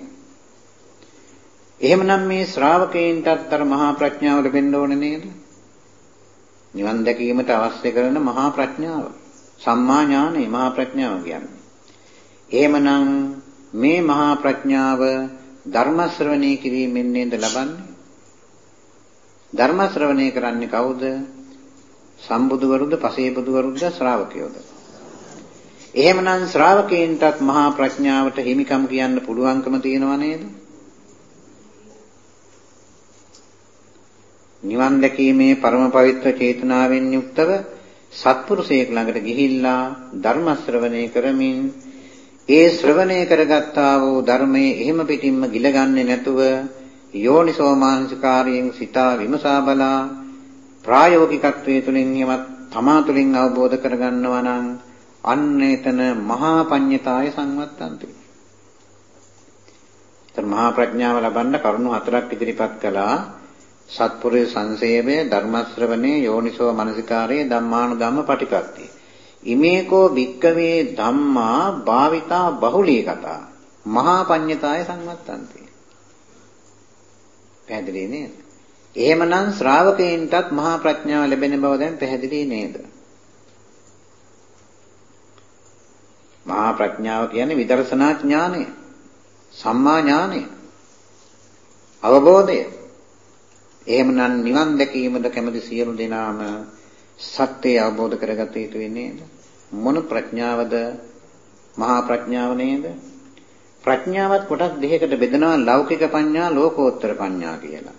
එහෙමනම් මේ ශ්‍රාවකයන්ටත් අර මහා ප්‍රඥාව ලැබෙන්න ඕනේ නේද? නිවන් දැකීමට අවශ්‍ය කරන මහා ප්‍රඥාව. සම්මා ඥානෙ මහා ප්‍රඥාව කියන්නේ. එහෙමනම් මේ මහා ප්‍රඥාව ධර්ම ශ්‍රවණය කිරීමෙන් නේද ලබන්නේ? ධර්ම ශ්‍රවණය කරන්නේ කවුද? සම්බුදුවරුද, පසේබුදුවරුද, ශ්‍රාවකයෝද? එහෙමනම් ශ්‍රාවකයන්ටත් මහා ප්‍රඥාවට හිමිකම් කියන්න පුළුවන්කම තියෙනව නේද? නිවන් දැකීමේ පරම පවිත්‍ර චේතනාවෙන් යුක්තව සත්පුරුෂයෙක් ළඟට ගිහිල්ලා ධර්ම ශ්‍රවණය කරමින් ඒ ශ්‍රවණය කරගත්තා වූ ධර්මයේ එහෙම පිටින්ම ගිලගන්නේ නැතුව යෝනිසෝ මානසිකාරයෙන් සිතා විමසා බලා ප්‍රායෝගිකත්වයේ තුලින් යමත් තමා තුලින් අවබෝධ කරගන්නවා නම් අන්න එතන මහා පඤ්ඤතාය සංවත්තන්ති. එතන මහා ප්‍රඥාව ලබන්න කරුණු හතරක් ඉදිරිපත් කළා. සත්පුරුෂ සංසේවය, ධර්ම ශ්‍රවණේ, යෝනිසෝ මනසිකාරයේ ධම්මානුධම්ම පටිපත්තිය. ඉමේකෝ භික්කවේ ධම්මා භාවිතා බහුලී කතා. මහා පඤ්ඤතාය සංවත්තන්ති. පැහැදිලි නේද? එහෙමනම් ශ්‍රාවකයන්ටත් මහා ප්‍රඥාව ලැබෙන බව දැන් පැහැදිලි නේද? මහා ප්‍රඥාව කියන්නේ විදර්ශනා ඥානය. සම්මා ඥානය. අවබෝධය. එහෙමනම් නිවන් දැකීමද කැමති සියලු දෙනාම සත්‍යය අවබෝධ කරගත යුතු වෙන්නේ මොන ප්‍රඥාවද? මහා ප්‍රඥාව නේද? ප්‍රඥාවත් කොටස් දෙකකට බෙදනවා ලෞකික පඤ්ඤා ලෝකෝත්තර පඤ්ඤා කියලා.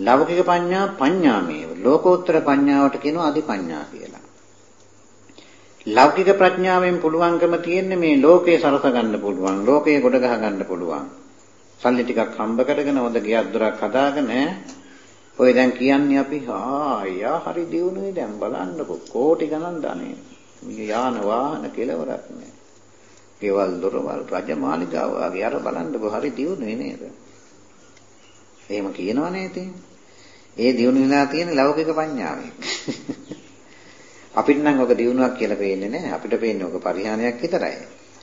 ලෞකික පඤ්ඤා පඤ්ඤාමේව ලෝකෝත්තර පඤ්ඤාවට කියනවා අධි පඤ්ඤා කියලා. ලෞකික ප්‍රඥාවෙන් පුළුවන්කම තියෙන්නේ මේ ලෝකේ සරස ගන්න පුළුවන්. ලෝකේ ගොඩ ගහ ගන්න පුළුවන්. සල්ලි ටිකක් හම්බ කරගෙන හොඳ ගියක් දොරක් හදාගෙන ඔය දැන් කියන්නේ අපි ආ යා හරි දියුණුවේ දැන් බලන්නකෝ කෝටි ගණන් ධනෙ. මේ යාන වාහන කෙලවරක් නෑ. ගෙවල් දොරවල් රජමාලිගාව වගේ අර බලන්නකෝ හරි දියුණුවේ නේද? එහෙම කියනවනේ ඉතින්. ඒ දියුණු වෙලා තියෙන ලෞකික පඤ්ඤාවෙන්. අපිට නම් ඔක දියුණුවක් කියලා පේන්නේ නැහැ. අපිට පේන්නේ ඔක පරිහානියක් විතරයි.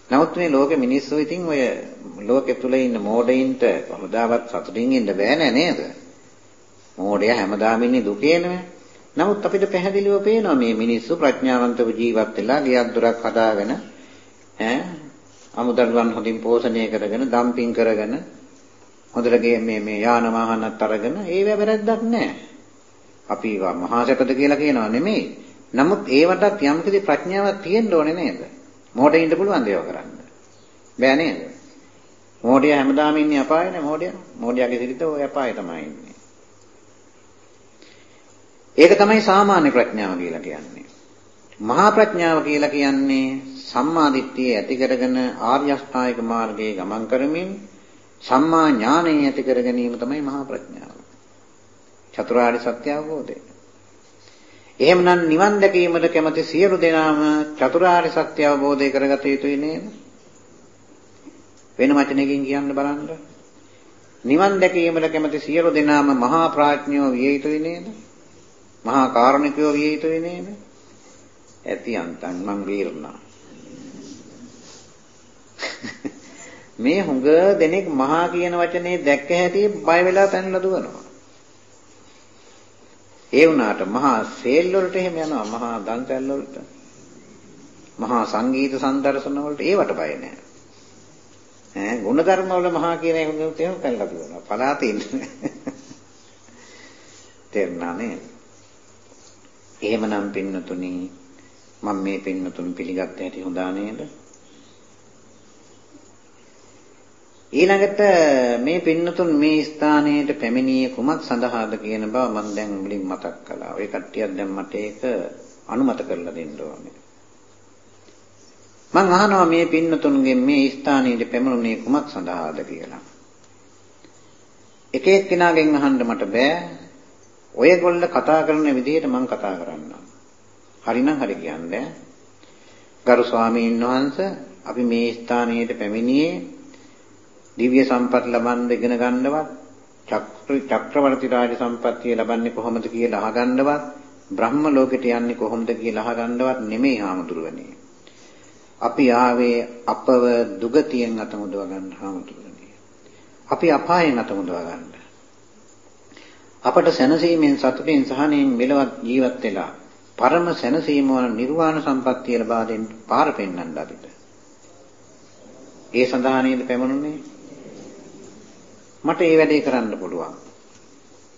නමුත් මේ ලෝකෙ මිනිස්සු ඉතින් ඔය ලෝකෙ තුල ඉන්න මෝඩයින්ට කොහොමදාවත් සතුටින් ඉන්න බෑ නේද? මෝඩය හැමදාම ඉන්නේ දුකේනේ. නමුත් අපිට පැහැදිලිව පේනවා මේ මිනිස්සු ප්‍රඥාවන්තව ජීවත් වෙලා ගියක් දොරක් හදාගෙන ඈ අමුදරුවන් හොඳින් පෝෂණය කරගෙන ඩම්පින් කරගෙන හොඳට මේ මේ යාන වාහනත් අරගෙන ඒව වැරද්දක් නැහැ. අපි ඒවා මහා සැපද කියලා කියනවා නෙමෙයි. නමුත් ඒවටත් යම්කිසි ප්‍රඥාවක් තියෙන්න ඕනේ නේද? මෝඩයින්ට පුළුවන් දේව කරන්න. බෑ නේද? මෝඩය හැමදාම ඉන්නේ අපායනේ මෝඩය. මෝඩයාගේ සිරිත ඔය අපාය තමයි ඉන්නේ. ඒක තමයි සාමාන්‍ය ප්‍රඥාව කියලා කියන්නේ. මහා ප්‍රඥාව කියලා කියන්නේ සම්මා දිට්ඨිය ඇති කරගෙන ආර්ය අෂ්ටායික මාර්ගයේ ගමන් කරමින් සම්මා ඥානය ඇති කර ගැනීම තමයි මහා ප්‍රඥාව. චතුරාර්ය සත්‍ය අවබෝධය. එහෙමනම් නිවන් දැකීමට කැමති සියලු දෙනාම චතුරාර්ය සත්‍ය අවබෝධය කරගත යුතුයි නේද? වෙන වචනකින් කියන්න බලන්න. නිවන් දැකීමට කැමති සියලු දෙනාම මහා ප්‍රඥයෝ විය යුතුයි නේද? මහා කාරුණිකයෝ විය යුතුයි නේද? ඇති අන්තන් මං වීරණා. මේ හුඟ දෙනෙක් මහා කියන වචනේ දැක්ක හැටි බය වෙලා පැනලා දුවනවා. ඒ වුණාට මහා සේල් වලට එහෙම යනවා මහා දන්සැල් වලට. මහා සංගීත සම්දර්ශන වලට ඒවට බය නැහැ. ඈ ගුණධර්ම වල මහා කියන එක තේරුම් ගන්නලා දුවනවා. පලාතේ ඉන්නේ. තේරුණා නේද? එහෙමනම් පින්නතුනි මම මේ පින්නතුන් පිළිගත්ත හැටි හොඳා නේද? ඊළඟට මේ පින්නතුන් මේ ස්ථානයට පැමිණියේ කුමක් සඳහාද කියන බව මම දැන් මුලින් මතක් කළා. ඔය කට්ටියක් දැන් මට ඒක අනුමත කරලා දෙන්න ඕනේ. මම අහනවා මේ පින්නතුන්ගෙන් මේ ස්ථානයට පැමිණුනේ කුමක් සඳහාද කියලා. එක එක්කෙනාගෙන් අහන්න මට බෑ. ඔයගොල්ල කතා කරන විදිහට මම කතා කරන්නම්. හරිනම් හරි කියන්නේ. ගරු ස්වාමීන් වහන්සේ අපි මේ ස්ථානයට පැමිණියේ දිව්‍ය සම්පත් ලබන්න ඉගෙන ගන්නවත් චක්‍ර චක්‍රවර්ති රාජ සම්පත්තිය ලබන්නේ කොහොමද කියලා අහගන්නවත් බ්‍රහ්ම ලෝකෙට යන්නේ කොහොමද කියලා අහගන්නවත් නෙමෙයි හාමුදුරුවනේ. අපි ආවේ අපව දුගතියෙන් අතමුදව ගන්න හාමුදුරුවනේ. අපි අපායෙන් අතමුදව ගන්න. අපට සැනසීමෙන් සතුටින් සහනෙන් මෙලවත් ජීවත් වෙලා පරම සැනසීම වන නිර්වාණ සම්පත්තිය ලබා දෙන්න පාර පෙන්වන්න අපිට. ඒ සඳහා නේද පැමුණුනේ? මට ඒ වැඩේ කරන්න පුළුවන්.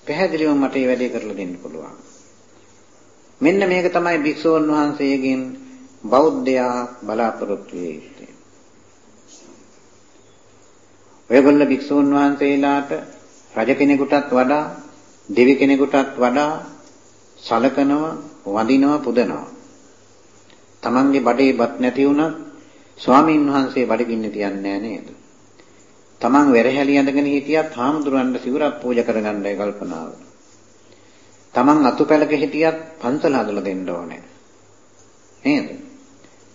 පැහැදිලිව මට ඒ වැඩේ කරලා දෙන්න පුළුවන්. මෙන්න මේක තමයි භික්ෂුන් වහන්සේගෙන් බෞද්ධයා බලාපොරොත්තු වෙ යුත්තේ. ඔයගොල්ල භික්ෂුන් වහන්සේලාට රජ කෙනෙකුටත් වඩා දෙවි කෙනෙකුටත් වඩා සලකනවා වඳිනවා පුදනවා. Tamange බඩේ බත් නැති වුණත් ස්වාමීන් වහන්සේ බඩගින්න තියන්නේ නේද? Taman වෙරහැලි ඇඳගෙන හිටියත් හාමුදුරන්ට සිවුරක් පූජා කරගන්නයි කල්පනාව. Taman අතුපැලක හිටියත් පන්සල හදලා දෙන්න ඕනේ. නේද?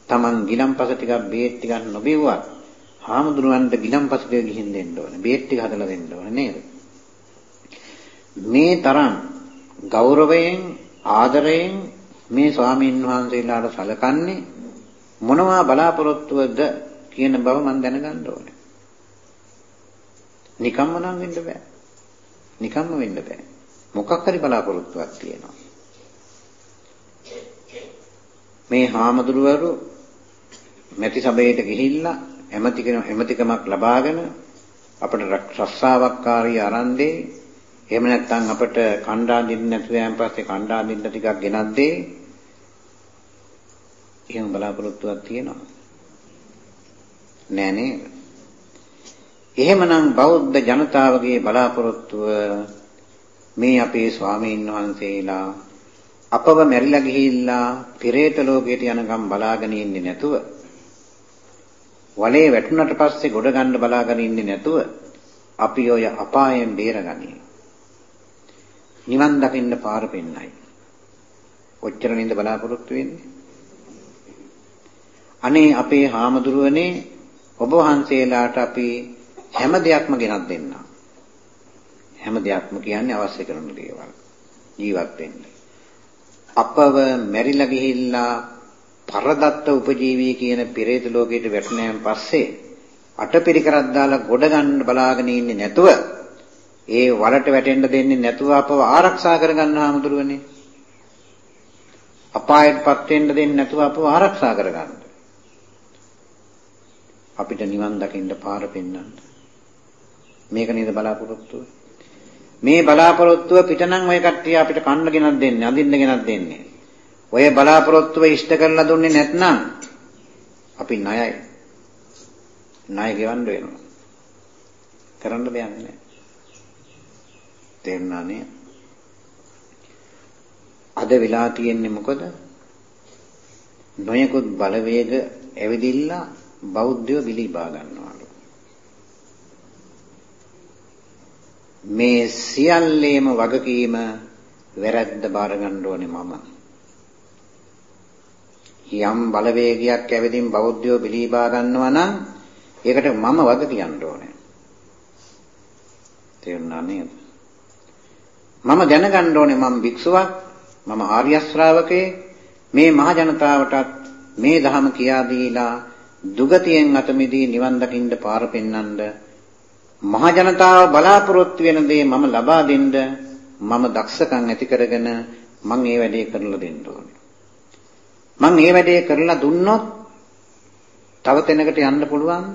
Taman ගිලම්පස ටිකක් බේත් ටිකක් නොබිව්වත් හාමුදුරන්ට ගිලම්පස ටික ගිහින් දෙන්න ඕනේ. බේත් ටික හදලා දෙන්න ඕනේ නේද? මේ තරම් ගෞරවයෙන් ආදරයෙන් මේ ස්වාමීන් වහන්සේලාට සලකන්නේ මොනවා බලාපොරොත්තුවද කියන බව මම දැනගන්න ඕනේ. නිකම්ම නම් වෙන්න බෑ. නිකම්ම වෙන්න බෑ. මොකක් හරි බලාපොරොත්තුවක් තියෙනවා. මේ හාමුදුරුවරු මැති සභයට ගිහිල්ලා එමති එමතිකමක් ලබාගෙන අපට රස්සාවක්කාරී ආරන් දෙයි. එහෙම නැත්නම් අපට කණ්ඩා දින්න නැතුව යන් පස්සේ කණ්ඩා දින්න ටිකක් ගෙනත් දෙයි. එහෙම බලාපොරොත්තුවක් තියෙනවා. නෑ නේද? එහෙමනම් බෞද්ධ ජනතාවගේ බලාපොරොත්තුව මේ අපේ ස්වාමීන් වහන්සේලා අපව මැරිලා ගිහිල්ලා පෙරේත ලෝකයට යනකම් බලාගෙන ඉන්නේ නැතුව වලේ වැටුණට පස්සේ ගොඩ ගන්න බලාගෙන ඉන්නේ නැතුව අපි ඔය අපායෙන් බේරගනී. නිවන් දකින්න පාර පෙන්නයි. ඔච්චර නේද බලාපොරොත්තු වෙන්නේ? අනේ අපේ හාමුදුරුවනේ ඔබ වහන්සේලාට අපි හැම දෙයක්ම ගෙනත් දෙන්න. හැම දෙයක්ම කියන්නේ අවශ්‍ය කරන දේවල්. ජීවත් වෙන්න. අපව මැරිලා ගිහිල්ලා පරදත්ත උපජීවී කියන පෙරේත ලෝකයට වැටුණාන් පස්සේ අටපිරිකරක් දාලා ගොඩ ගන්න බලාගෙන ඉන්නේ නැතුව ඒ වලට වැටෙන්න දෙන්නේ නැතුව අපව ආරක්ෂා කරගන්න හාමුදුරුවනේ. අපායටපත් වෙන්න දෙන්නේ නැතුව අපව ආරක්ෂා කරගන්න. අපිට නිවන් දකින්න පාර පෙන්වන්න. මේක නේද බලාපොරොත්තුව. මේ බලාපොරොත්තුව පිටනම් ඔය කට්ටිය අපිට කන්න ගෙනත් දෙන්නේ, අඳින්න ගෙනත් දෙන්නේ. ඔය බලාපොරොත්තුව ඉෂ්ට කරලා දුන්නේ නැත්නම් අපි ණයයි. ණය ගෙවන්න වෙනවා. කරන්න දෙයක් නැහැ. තේරුණානේ? අද වෙලා තියෙන්නේ මොකද? නොයෙකුත් බලවේග ඇවිදිලා බෞද්ධයෝ බිලිබා ගන්නවලු. මේ සියල්ලේම වගකීම වැරද්ද බාර ගන්න ඕනේ මම. යම් බලවේගයක් ඇවිදින් බෞද්ධයෝ බිලිබා ගන්නවා නම් ඒකට මම වග කියන්න ඕනේ. තේරුණා නේද? මම දැනගන්න ඕනේ මම භික්ෂුවක් මම ආර්ය ශ්‍රාවකේ මේ මහ ජනතාවටත් මේ ධහම කියා දීලා දුගතියෙන් අත මිදී නිවන් දකින්න පාර පෙන්වන්න මහ ජනතාව බලාපොරොත්තු වෙන දේ මම ලබා දෙන්න මම දක්ෂකම් ඇති කරගෙන මම මේ වැඩේ කරලා දෙන්න ඕනේ. මම මේ වැඩේ කරලා දුන්නොත් තව තැනකට යන්න පුළුවන්ද?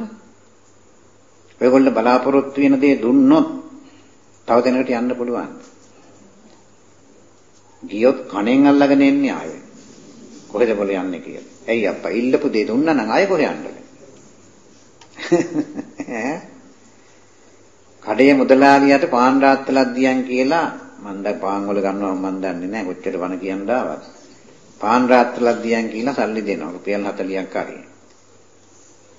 ඔයගොල්ලෝ බලාපොරොත්තු වෙන දේ දුන්නොත් තව තැනකට යන්න පුළුවන්ද? ගියොත් කණෙන් අල්ලගෙන එන්නේ ආයේ. කොහෙද බල යන්නේ කියලා. ඇයි අප්පා ඉල්ලපු දේ දුන්නා නම් ආයෙ කොහෙ යන්නද? ඈ කඩේ මුදලාලියට පාන් රාත්තලක් දියන් කියලා මම දැන් පාන් වල ගන්නවා මම දන්නේ නැහැ කොච්චර වණ කියන්න ආවත්. පාන් රාත්තලක් දියන් කියලා සල්ලි දෙනවා රුපියල් 40ක් හරිය.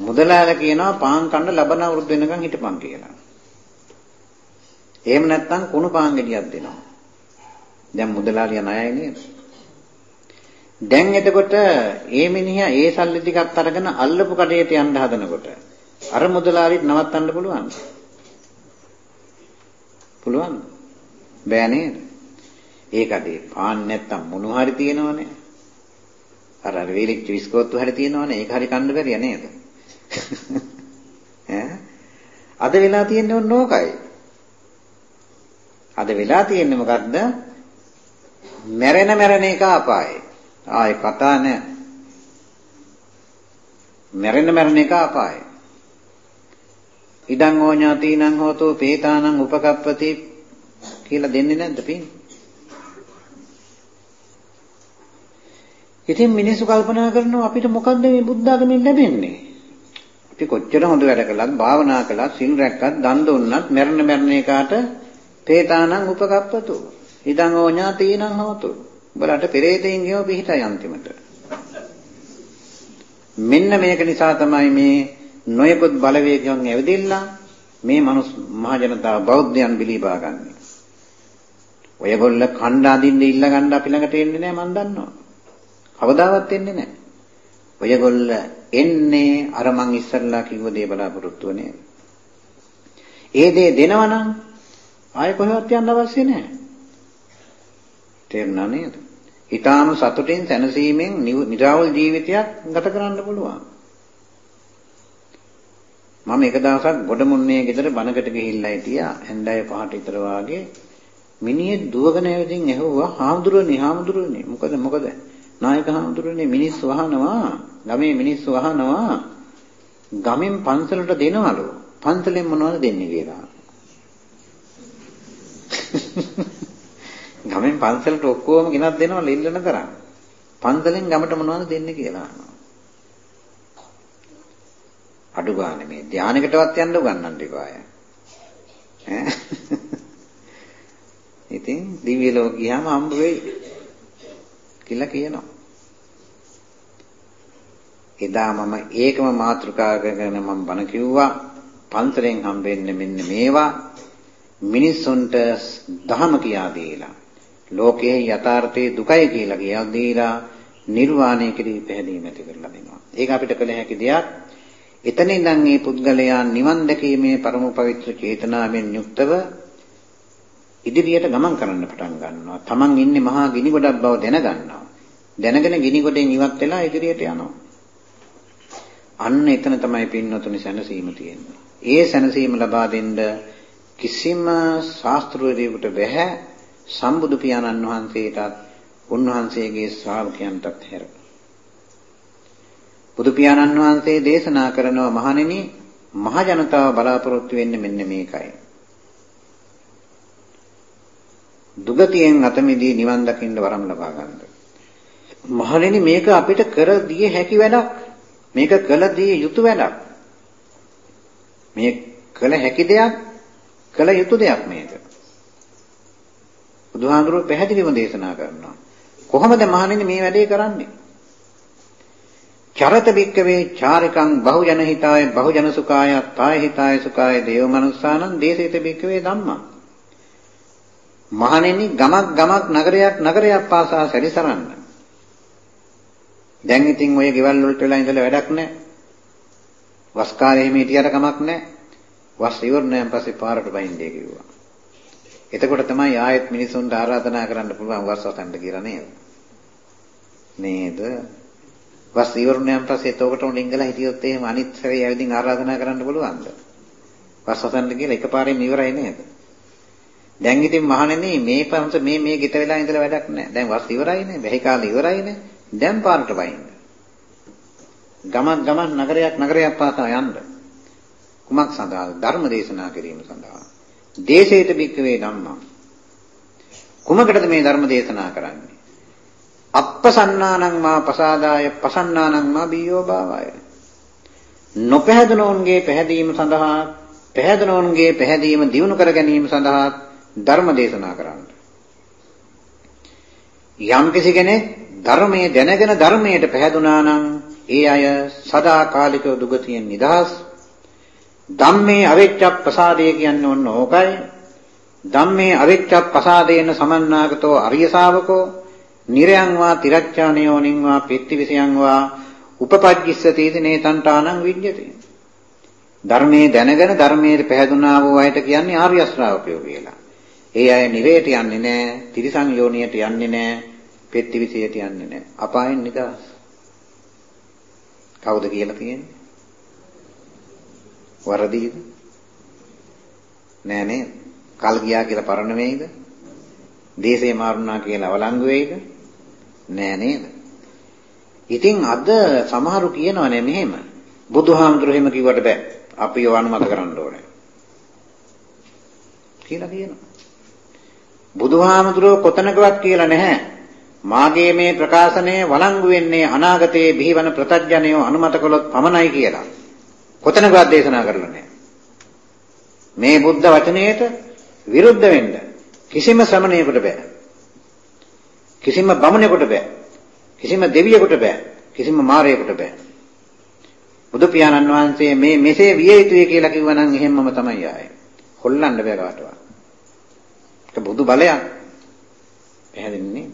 මුදලාල කියනවා පාන් කන්න ලබන අවුරුදු වෙනකන් හිටපන් කියලා. එහෙම නැත්නම් කුණු පාන් ගෙඩියක් දෙනවා. දැන් මුදලාලියා ණයයි නේද? දැන් එතකොට ඒ මිනිහා ඒ සල්ලි ටිකත් අරගෙන අල්ලපු කඩේට යන්න හදනකොට අර මුදලාලිත් නවත්තන්න පුළුවන්. පුළුවන්. බෑ නේද? ඒ කඩේ පාන් නැත්තම් මොනු හරි තියෙනවනේ. අර අර වේලිච්ච විස්කෝත්තු හරි තියෙනවනේ. ඒක හරි කන්න බැරිය නේද? ඈ අද වෙලා තියෙන්නේ ඔන්න ඕකයි. අද වෙලා තියෙන්නේ මොකද්ද? මැරෙන මැරෙන එක අපායේ. ආයේ කතා නැහැ. මැරෙන මැරෙන එක අපායේ. ඉදං ඕඤාතිනං හෝතෝ පේතානං උපකප්පති කියලා දෙන්නේ නැද්ද පින්? ඉතින් මිනිස්සු කල්පනා කරනවා අපිට මොකද්ද මේ බුද්ධ ආගමෙන් ලැබෙන්නේ? අපි කොච්චර හොඳ වැඩ කළත් භාවනා කළත් සිල් රැක්කත් දන් දුන්නත් මරණ මරණ එකාට පේතානං උපකප්පතු ඉදං ඕඤාතිනං හෝතෝ උඹලට පෙරේතයින් ගියව පිහිටයි අන්තිමට. මෙන්න මේක නිසා තමයි මේ නොයෙකුත් බලවේගයන් ඇවිදිලා මේ මනුස් මහ ජනතාව බෞද්ධයන් බිලිබා ගන්න. ඔයගොල්ල කණ්ඩ අදින්න ඉල්ල ගන්න අපි ළඟට එන්නේ නැහැ මන් දන්නවා. කවදාවත් එන්නේ නැහැ. ඔයගොල්ල එන්නේ අර මං ඉස්සල්ලා කිව්ව දේ බලාපොරොත්තු වෙන්නේ. ඒ දේ දෙනවනම් ආයෙ කොහෙවත් යන්න අවශ්‍ය නැහැ. තේරුණා නේද? ඊටාම සතුටින් සැනසීමෙන් නිරාවල් ජීවිතයක් ගත කරන්න පුළුවන්. මම එක දවසක් ගොඩමුන්නේ ගෙදර බනකට ගිහිල්ලා හිටියා. ඇඳය පහට විතර වාගේ මිනිහෙක් දුවගෙන ඇවිදින් ඇහුවා "හාමුදුරනේ හාමුදුරනේ මොකද මොකද?" නායක හාමුදුරනේ මිනිස්සු වහනවා. ගමේ මිනිස්සු වහනවා. ගමෙන් පන්සලට දෙනවලු. පන්සලෙන් මොනවද දෙන්නේ කියලා. ගමෙන් පන්සලට ඔක්කොම ගෙනත් දෙනවා ඉල්ලන තරම්. පන්සලෙන් ගමට මොනවද දෙන්නේ කියලා අහනවා. අඩු ගන්න මේ ධානයකටවත් යන්න උගන්නන්න එපාය. ඈ ඉතින් දිව්‍ය ලෝක ගියාම හම්බ වෙයි කියලා කියනවා. එදා මම ඒකම මාතෘකා කරගෙන මම බණ කිව්වා පන්සලෙන් හම්බෙන්නේ මෙන්න මේවා මිනිස්සුන්ට ධහම කියා දීලා ලෝකයේ යථාර්ථයේ දුකයි කියලා කියා දීලා නිර්වාණය කෙරෙහි පැහැදීම ඇති කරලා දෙනවා. ඒක අපිට කළ හැකි දෙයක්. එතන ඉඳන් මේ පුද්ගලයා නිවන් දැකීමේ පරම පවිත්‍ර චේතනාවෙන් යුක්තව ඉදිරියට ගමන් කරන්න පටන් ගන්නවා. Taman ඉන්නේ මහා ගිනි ගොඩක් බව දැනගන්නවා. දැනගෙන ගිනි ගොඩෙන් ඉවත් වෙලා ඉදිරියට යනවා. අන්න එතන තමයි පින්නතුනි සැනසීම තියෙන්නේ. ඒ සැනසීම ලබා දෙන්න කිසිම ශාස්ත්‍රවේදියෙකුට බැහැ සම්බුදු පියාණන් වහන්සේටත් උන්වහන්සේගේ ශ්‍රාවකයන්ටත් හැර. බුදු පියාණන් වහන්සේ දේශනා කරනවා මහණෙනි මහ ජනතාව බලාපොරොත්තු වෙන්නේ මෙන්න මේකයි. දුගතියෙන් අත මිදී නිවන් දකින්න වරම් ලබා ගන්න. මහණෙනි මේක අපිට කර දිය හැකි වැඩක්. මේක කළ දිය යුතු වැඩක්. මේ කළ හැකි දෙයක් කළ යුතු දෙයක් මේක. බුදුහාඳුරෝ පැහැදිලිව දේශනා කරනවා. කොහොමද මහණෙනි මේ වැඩේ කරන්නේ? චරත බික්කවේ චාරිකං බහුජන හිතාය බහුජන සුඛාය තාය හිතාය සුඛාය දේව මනුස්සානං දේශේත බික්කවේ ධම්මා. මහණෙනි ගමක් ගමක් නගරයක් නගරයක් පාසා සැරිසරන්න. දැන් ඉතින් ඔය ගෙවල් වලට වෙලා ඉඳලා වැඩක් නැහැ වස් කාලේ මේ හිටියට කමක් නැහැ වස් ඉවරණයන් පස්සේ පාරට බයින්දේ කිව්වා. එතකොට තමයි ආයෙත් මිනිසුන්ට ආරාධනා කරන්න පුළුවන් වස් වතන්න කියලා නේද? නේද? වස් ඉවරුණයන් පස්සේ එතකොට උන් ඉංගලා හිටියොත් එහෙම අනිත් සැරේ ඇවිදින් ආරාධනා කරන්න පුළුවන්ද? වස් වතන්න කියලා එකපාරෙන් ඉවරයි නේද? දැන් ඉතින් මහණෙනි මේ පන්ස මේ මේ ගිත වෙලා ඉඳලා වැඩක් නැහැ. දැන් වස් ඉවරයිනේ, බැහි කාලේ ඉවරයිනේ. දැන් පාරට වයින්න. ගමන් ගමන් නගරයක් නගරයක් පාසා යන්න. කුමක් සඳහාද? ධර්ම දේශනා කිරීම සඳහා. දේශේත බික්කවේ ධම්මා. කුමකටද මේ ධර්ම දේශනා කරන්නේ? අප්පසන්නානං මා පසාදාය පසන්නානං මා බියෝ භාවය. නොපැහැදුනෝන්ගේ පැහැදීම සඳහා පැහැදුනෝන්ගේ පැහැදීම දියුණු කර ගැනීම සඳහා ධර්ම දේශනා කරන්න. යම් කිසි කෙනෙක් ධර්මයේ දැනගෙන ධර්මයට පැහැදුනා නම් ඒ අය සදාකාලිකව දුගතියෙන් නිදහස් ධම්මේ අවිච්ඡ ප්‍රසාදය කියන්නේ ඔන්න ඕකයි. ධම්මේ අවිච්ඡ ප්‍රසාදේන සමන්නාගතෝ අරිය ශාවකෝ නිරයං වා තිරච්ඡානයෝනින් වා පෙත්තිවිසයන් වා උපපජ්ජිස්සති නේතන්තානං විඤ්ඤති. ධර්මයේ දැනගෙන ධර්මයේ පැහැදුනා වූ අයට කියන්නේ ආර්ය ශ්‍රාවකයෝ කියලා. ඒ අය නිරයට යන්නේ නැහැ, තිරිසන් යෝනියට යන්නේ නැහැ, පෙත්තිවිසයට යන්නේ නැහැ. අපායන් නිදහස්. කවුද කියලා කියන්නේ? වරදීද? නෑ නේද? කල් ගියා කියලා පරණ වෙයිද? දේශේ මාරුණා කියලා අවලංගු වෙයිද? නෑ නේද? ඉතින් අද සමහරු කියනවනේ මෙහෙම බුදුහාමුදුරු එහෙම කිව්වට බෑ. අපි ඒව අනුමත කරන්න ඕනේ. කියලා කියනවා. බුදුහාමුදුරුව කොතනකවත් කියලා නැහැ. මාගේ මේ ප්‍රකාශනය වළංගු වෙන්නේ අනාගතයේ බිහිවන ප්‍රතඥයෝ අනුමත කළොත් පමණයි කියලා. කොතනකවත් දේශනා කරලා නැහැ. මේ බුද්ධ වචනයට විරුද්ධ වෙන්න කිසිම ශ්‍රමණයෙකුට බෑ. කිසිම බමුණෙකුට බෑ. කිසිම දෙවියෙකුට බෑ. කිසිම මාරයෙකුට බෑ. බුදු පියාණන් වහන්සේ මේ මෙසේ විය යුතුයි කියලා කිව්වනම් එහෙමම තමයි ආයේ. හොල්ලන්න බෑ කාටවත්. ඒක බුදු බලයක්. පැහැදිලිනේ.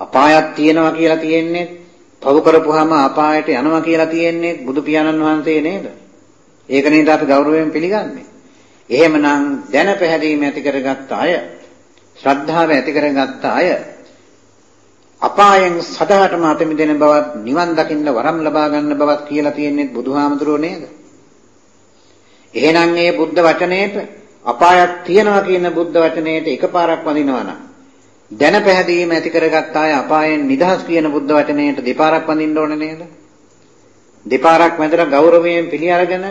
අපායක් තියෙනවා කියලා තියෙන්නේ පව කරපුවාම අපායට යනවා කියලා තියෙන්නේ බුදු පියාණන් වහන්සේ නේද? ඒක නේද අපි ගෞරවයෙන් පිළිගන්නේ. එහෙමනම් දැන පැහැදීම ඇති කරගත්ත අය, ශ්‍රද්ධාව ඇති කරගත්ත අය අපායෙන් සදාටම අත මිදෙන බවත් නිවන් දකින්න වරම් ලබා ගන්න බවත් කියලා තියෙන්නේ බුදුහාමුදුරුවෝ නේද? එහෙනම් මේ බුද්ධ වචනේට අපායක් තියනවා කියන බුද්ධ වචනේට එකපාරක් වදිනවා නම් දැන පැහැදීම ඇති කරගත් අය අපායෙන් නිදහස් කියන බුද්ධ වචනයට දෙපාරක් වඳින්න ඕනේ නේද? දෙපාරක් වැඳලා ගෞරවයෙන් පිළි අරගෙන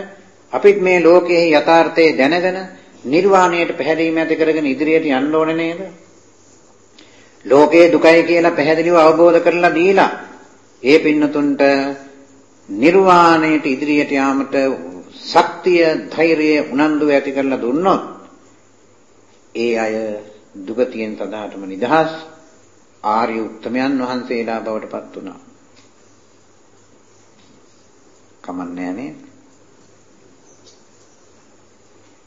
අපිත් මේ ලෝකයේ යථාර්ථය දැනගෙන නිර්වාණයට පැහැදීම ඇති කරගෙන ඉදිරියට යන්න ඕනේ නේද? ලෝකයේ දුකයි කියලා පැහැදිලිව අවබෝධ කරලා දීලා ඒ පින්නතුන්ට නිර්වාණයට ඉදිරියට යාමට ශක්තිය, ධෛර්යය, උනන්දු ඇති කරලා දුන්නොත් ඒ අය දුගතියෙන් සදාටම නිදහස් ආර්ය උත්තමයන් වහන්සේලා බවට පත් වුණා. කමන්නේ නේද?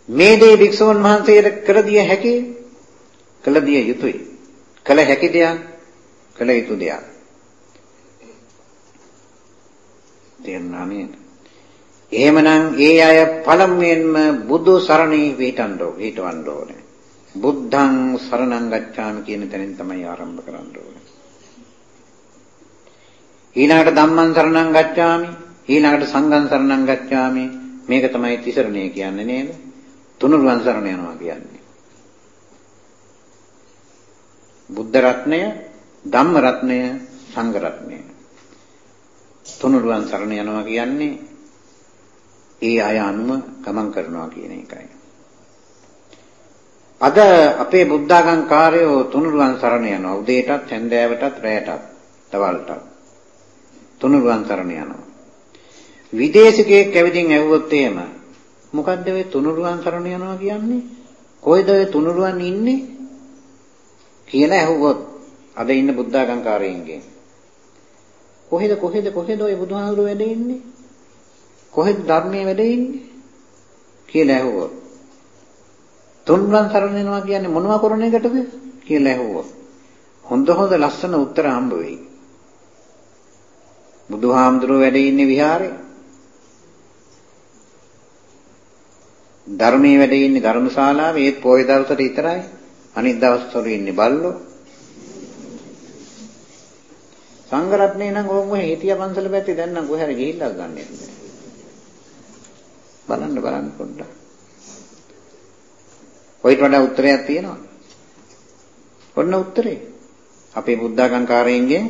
මේ දේ භික්ෂුන් වහන්සේට කර දිය හැකි කළ දිය යුතුයි. කළ හැකි දෙයක් කළ යුතු දෙයක්. තේරුණා නේද? එහෙමනම් ඒ අය පළමුවෙන්ම බුදු සරණේ පිටවන්න පිටවන්න ඕනේ. බුද්ධං සරණං ගච්ඡාමි කියන තැනින් තමයි ආරම්භ කරන්න ඕනේ. ඊළඟට ධම්මං සරණං ගච්ඡාමි, ඊළඟට සංඝං සරණං ගච්ඡාමි. මේක තමයි තිසරණේ කියන්නේ නේද? තුනුරුවන් සරණ යනවා කියන්නේ. බුද්ධ රත්නය, ධම්ම රත්නය, සංඝ රත්නය. තුනුරුවන් සරණ යනවා කියන්නේ ඒ අය අනුව ගමන් කරනවා කියන එකයි. අද අපේ බුද්ධාගම් කාර්යෝ තුනුරුවන් සරණ යනවා. උදේටත්, හැන්දෑවටත්, රැයටත්, දවල්ටත්. තුනුරුවන් සරණ යනවා. විදේශිකයෙක් ඇවිදින් ඇහුවොත් එහෙම මොකද්ද ඔය තුනුරුවන් සරණ යනවා කියන්නේ? කොයිද ඔය තුනුරුවන් ඉන්නේ? කියලා ඇහුවොත් අද ඉන්න බුද්ධාගම් කාර්යයන්ගෙන් කොහෙද කොහෙද කොහෙද ඔය බුදුහාමුදුරුවෝ වැඩ ඉන්නේ? කොහෙද ධර්මයේ වැඩ ඉන්නේ? කියලා ඇහුවොත්. තුන්වන් සරණ යනවා කියන්නේ මොනවා කරන එකටද කියලා ඇහුවොත්. හොඳ හොඳ ලස්සන උත්තර හම්බ වෙයි. බුදුහාමුදුරුවෝ වැඩ ඉන්නේ විහාරේ. ධර්මයේ වැඩ ඉන්නේ ධර්මශාලාවේ ඒත් පොය දවසට විතරයි. අනිත් දවස්වල ඉන්නේ බල්ලෝ. සංඝරත්නේ නම් ඕම හිටිය පන්සල පැත්තේ දැන් නම් කොහේ හරි ගිහිල්ලා ගන්නෙ බලන්න බලන්න පොඩ්ඩක්. ඔයිට වඩා උත්තරයක් තියෙනවා. ඔන්න උත්තරේ. අපේ බුද්ධාගංකාරයෙන්ගෙන්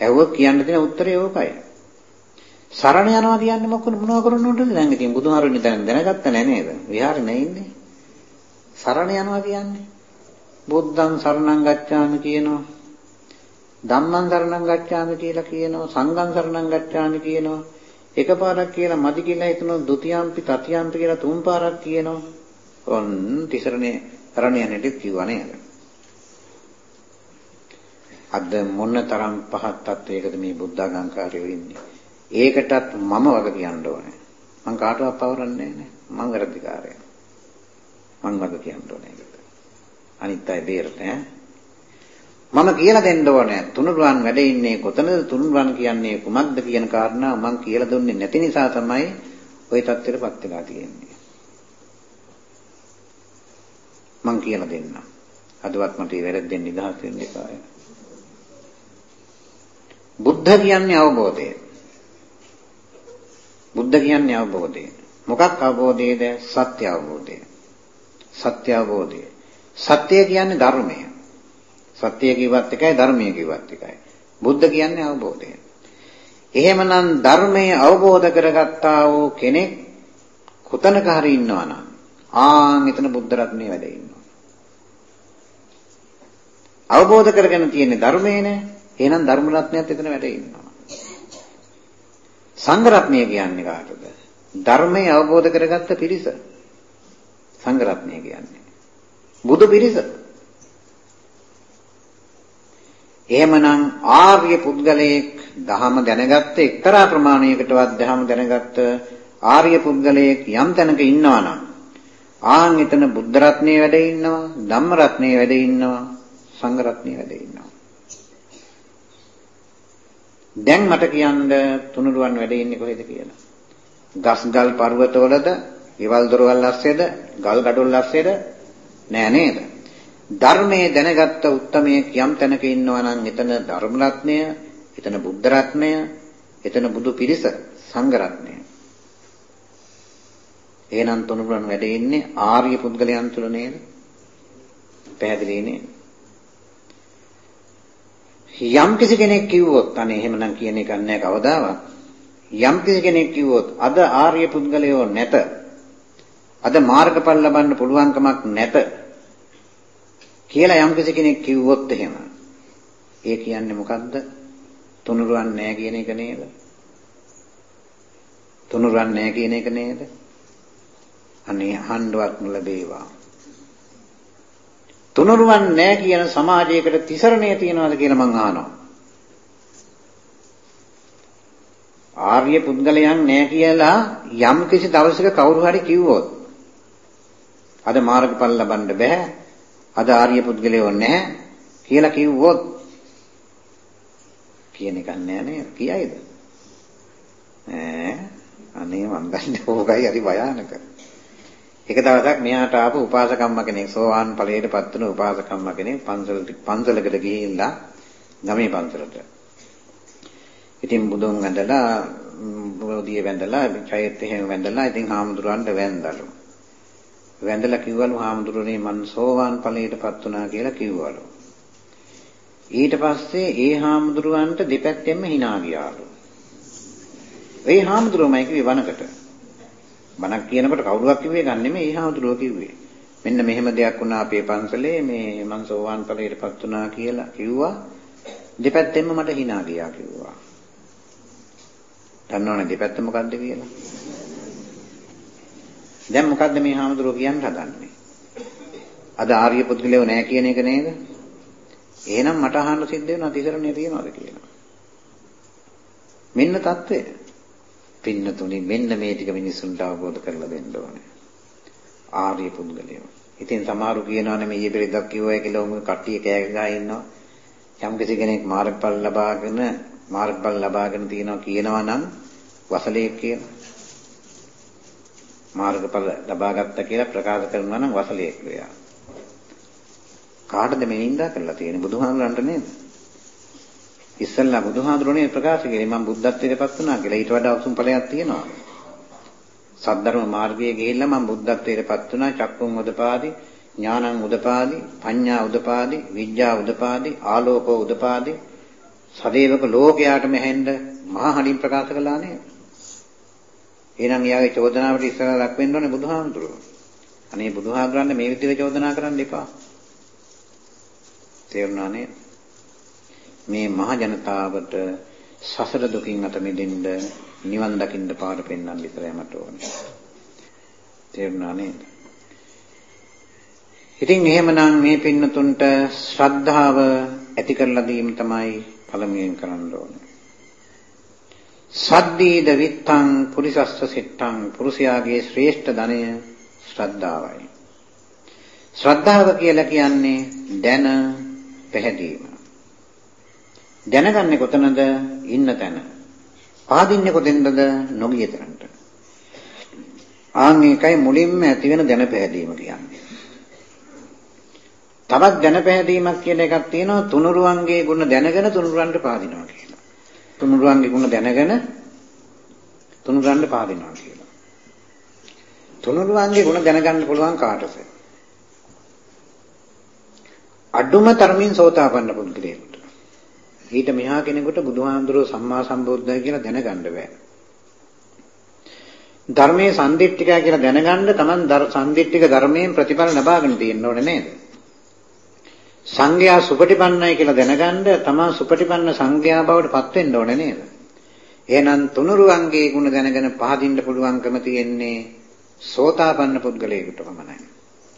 ඇහුව කියන්න දෙන උත්තරේ ඕකයි. සරණ යනවා කියන්නේ මොකද මොනව කරන්නද දැන් ඉතින් බුදුහාරුනේ දැන් දැනගත්ත නෑ නේද? විහාරේ නෑ ඉන්නේ. සරණ යනවා කියන්නේ. බුද්ධං සරණං ගච්ඡාමි කියනවා. ධම්මං සරණං ගච්ඡාමි කියලා කියනවා. සංඝං සරණං ගච්ඡාමි කියනවා. එකපාරක් කියලා මදි කියලා හිතනවා. ဒ ුතියම්පි තතියම්පි කියලා තුන් පාරක් කියනවා. ඔන්න තිසරණේ සරණ යන්නට කිව්වා නේද? අද මොන තරම් පහත් තත්වයකද මේ බුද්ධාගංකාරයෝ ඉන්නේ? ඒකටත් මම වග කියන්න ඕනේ. මං කාටවත් පවරන්නේ නැහැ. මං වැරදිකාරයා. මං වග කියන්න ඕනේ ඒකට. අනිත් අය බේරට ඈ. මම කියලා දෙන්න ඕනේ. තුනුරුවන් වැඩ ඉන්නේ කොතනද? තුනුරුවන් කියන්නේ කුමක්ද කියන කාරණා මං කියලා දුන්නේ නැති නිසා තමයි ওই தත්ත්වෙටපත් වෙලා තියෙන්නේ. මං කියලා දෙන්නම්. අදවත් මට වැරද්දෙන් නිදහස් වෙන්න එපා. බුද්ධ කියන්නේ අවබෝධය. බුද්ධ කියන්නේ අවබෝධය මොකක් අවබෝධයේද සත්‍ය අවබෝධය සත්‍ය අවබෝධය සත්‍ය කියන්නේ ධර්මය සත්‍ය කිව්වත් එකයි ධර්මය කිව්වත් එකයි. බුද්ධ කියන්නේ අවබෝධය. එහෙමනම් ධර්මය අවබෝධ කරගත්තා වූ කෙනෙක් කොතනක හරි ඉන්නවා නම් ආන් එතන බුද්ධ රත්නේ වැඩ ඉන්නවා. අවබෝධ කරගෙන තියෙන ධර්මයනේ එහෙනම් ධර්ම රත්නයත් එතන වැඩ ඉන්නවා. සංඝ රත්නය කියන්නේ කාටද? ධර්මය අවබෝධ කරගත්ත පිරිස. සංඝ රත්නය කියන්නේ. බුදු පිරිස. එහෙමනම් ආර්ය පුද්ගලයෙක් දහම දැනගත්ත එක්තරා ප්‍රමාණයකටවත් දහම දැනගත්ත ආර්ය පුද්ගලයෙක් යම් තැනක ඉන්නවා නම් ආන් එතන බුද්ධ රත්නයේ වැඩ ඉන්නවා ධම්ම රත්නයේ වැඩ ඉන්නවා සංඝ රත්නයේ වැඩ ඉන්නවා දැන් මට කියන්න තුනුරුවන් වැඩ ඉන්නේ කොහෙද කියලා ගස් ගල් පර්වතවලද ඊවල් දොරවල් ඇස්සේද ගල් gadol ඇස්සේද නෑ නේද ධර්මයේ දැනගත්ත උත්මයෙක් යම් තැනක ඉන්නවා නම් එතන ධර්ම රත්නය, එතන බුද්ධ රත්නය, එතන බුදු පිරිස, සංඝ රත්නය. එහෙනම් තුනුරුවන් වැඩ ඉන්නේ ආර්ය පුද්ගලයන් තුල නේද? පැහැදිලි නේද? යම් කිසි කෙනෙක් කිව්වොත් අනේ එහෙමනම් කියන එක නෑ කවදාවත්. යම් කිසි කෙනෙක් කිව්වොත් අද ආර්ය පුද්ගලයෝ නැත. අද මාර්ගඵල ලබන්න පුළුවන්කමක් නැත. කියලා යම් කෙනෙක් කිව්වොත් එහෙම ඒ කියන්නේ මොකද්ද? තුනුරුවන් නැහැ කියන එක නේද? තුනුරුවන් නැහැ කියන එක නේද? අනේ අහන්නවත් ලැබේවා. තුනුරුවන් නැහැ කියන සමාජයකට තිසරණය තියනවාද කියලා මං අහනවා. ආර්ය පුද්ගලයන් නැහැ කියලා යම් කිසි දවසක කවුරු හරි කිව්වොත් අද මාර්ගඵල ලබන්න බෑ අද ආර්ය පුද්ගලයෝ නැහැ කියලා කිව්වොත් කියන එක නෑ නේද? කියයිද? ඈ අනේ මං ගන්නේ ඕකයි හරි භයානක. එක දවසක් මෙහාට ආපු උපාසකම්ම කෙනෙක් සෝවාන් ඵලයටපත් වුණු උපාසකම්ම කෙනෙක් පන්සලට පන්සලකට ගිහිල්ලා ගමේ පන්සලට ඉතින් බුදුන් වැඳලා බෝධිය වැඳලා චෛත්‍ය එහෙම වැඳලා ඉතින් හාමුදුරන්ට වැඳලු වැඳලා කිව්වලු හාමුදුරනේ මං සෝවාන් ඵලයටපත් වුණා කියලා කිව්වලු. ඊට පස්සේ ඒ හාමුදුරුවන්ට දෙපැත්තෙන්ම hina ගියාලු. ඒ හාමුදුරුවමයි කිව්වේ වනකට. බණක් කියනකොට කවුරුවක් කිව්වේ ගන්න නෙමෙයි ඒ හාමුදුරුවෝ කිව්වේ. මෙන්න මෙහෙම දෙයක් වුණා අපේ පන්සලේ මේ මං සෝවාන් ඵලයටපත් වුණා කියලා කිව්වා. දෙපැත්තෙන්ම මට hina ගියා කිව්වා. දන්නවනේ දෙපැත්ත මොකද්ද කියලා? දැන් මොකද්ද මේ හාමුදුරුවෝ කියන්න හදන්නේ? අද ආර්ය පුද්ගලයෝ නැහැ කියන එක නේද? එහෙනම් මට අහන්න සිද්ධ වෙනවා තිසරණේ තියනවාද කියලා. මෙන්න தත්ත්වය. පින්නතුනි මෙන්න මේ ටික මිනිස්සුන්ට අවබෝධ කරලා දෙන්න ඕනේ. ආර්ය පුද්ගලයෝ. ඉතින් සමහරු කියනවානේ මේ ඊපෙරිදක් කිව්වයි කියලා උඹ කට්ටිය කෑ ගහලා ඉන්නවා. යම් කෙනෙක් මාර්ගඵල ලබාගෙන මාර්ගඵල ලබාගෙන තියනවා කියනවා නම් වසලේ කියලා. මාර්ගඵල ලබා ගත්තා කියලා ප්‍රකාශ කරනවා නම් වසලයේ ක්‍රියා. කාටද මේ නින්දා කරලා තියෙන්නේ බුදුහාමුදුරන්ට නේද? ඉස්සල්ලා බුදුහාමුදුරනේ ප්‍රකාශ කළේ මම බුද්ධත්වයට පත් වුණා කියලා ඊට වඩා උසුම් ඵලයක් තියෙනවා. සද්ධර්ම මාර්ගයේ ගිහිල්ලා මම බුද්ධත්වයට පත් වුණා චක්කුම් උදපාදි ඥානං උදපාදි පඤ්ඤා උදපාදි විඥා උදපාදි ආලෝකෝ උදපාදි සදේවක ලෝකයාට මෙහෙන්න මහා හණින් ප්‍රකාශ කළා නේද? එහෙනම් යාගේ චෝදනාවට ඉස්සරහ ලක් වෙන්න ඕනේ බුදුහාමුදුරුවෝ. අනේ බුදුහාමුදුරන් මේ විදිහට චෝදනා කරන්න එපා. තේරුණා නේද? මේ මහ ජනතාවට සසර දුකින් අත මිදෙන්න නිවන් දකින්න පාර පෙන්වන්න විතරයි මට ඕනේ. තේරුණා නේද? ඉතින් එහෙමනම් මේ පින්නතුන්ට ශ්‍රද්ධාව ඇති කරලා දීම තමයි පළමුවෙන් කරන්න ඕනේ. සද්දීද විත්තං පුරිසස්ස සිට්ටං පුරුෂයාගේ ශ්‍රේෂ්ඨ ධනය ශ්‍රද්ධාවයි. ශ්‍රද්ධාව කියලා කියන්නේ දැන පැහැදීම. දැනගන්නේ කොතනද? ඉන්න තැන. පාදින්නේ කොතෙන්ද? නොගිය තැනට. ආන් ඒකයි මුලින්ම ඇති වෙන දැන පැහැදීම කියන්නේ. තවත් දැන පැහැදීමක් කියලා එකක් තියෙනවා තුනුරුවන්ගේ ගුණ දැනගෙන තුනුරුවන්ට පාදිනවා කියලා. තුනුරුවන්ගේ ගුණ දැනගෙන තුනුරන්න පාදිනවා කියලා. තුනුරුවන්ගේ ගුණ දැනගන්න පුළුවන් කාටද? අඩුම තරමින් සෝතාපන්න පුද්ගලයෙකුට. ඊට මෙහා කෙනෙකුට බුදුහාමුදුරුවෝ සම්මා සම්බුද්ධයි කියලා දැනගන්න බෑ. ධර්මයේ සම්දිට්ඨිකය කියලා දැනගන්න Taman සම්දිට්ඨික ධර්මයෙන් ප්‍රතිඵල ලබාගෙන තියෙන්න ඕනේ නේද? සංඝයා සුපටිපන්නයි කියලා දැනගන්න තමන් සුපටිපන්න සංඝයා බවට පත් වෙන්න ඕනේ නේද? එහෙනම් තුනුරුවන්ගේ ගුණ දැනගෙන පහදින්න පුළුවන්කම තියෙන්නේ සෝතාපන්න පුද්ගලයෙකුට පමණයි.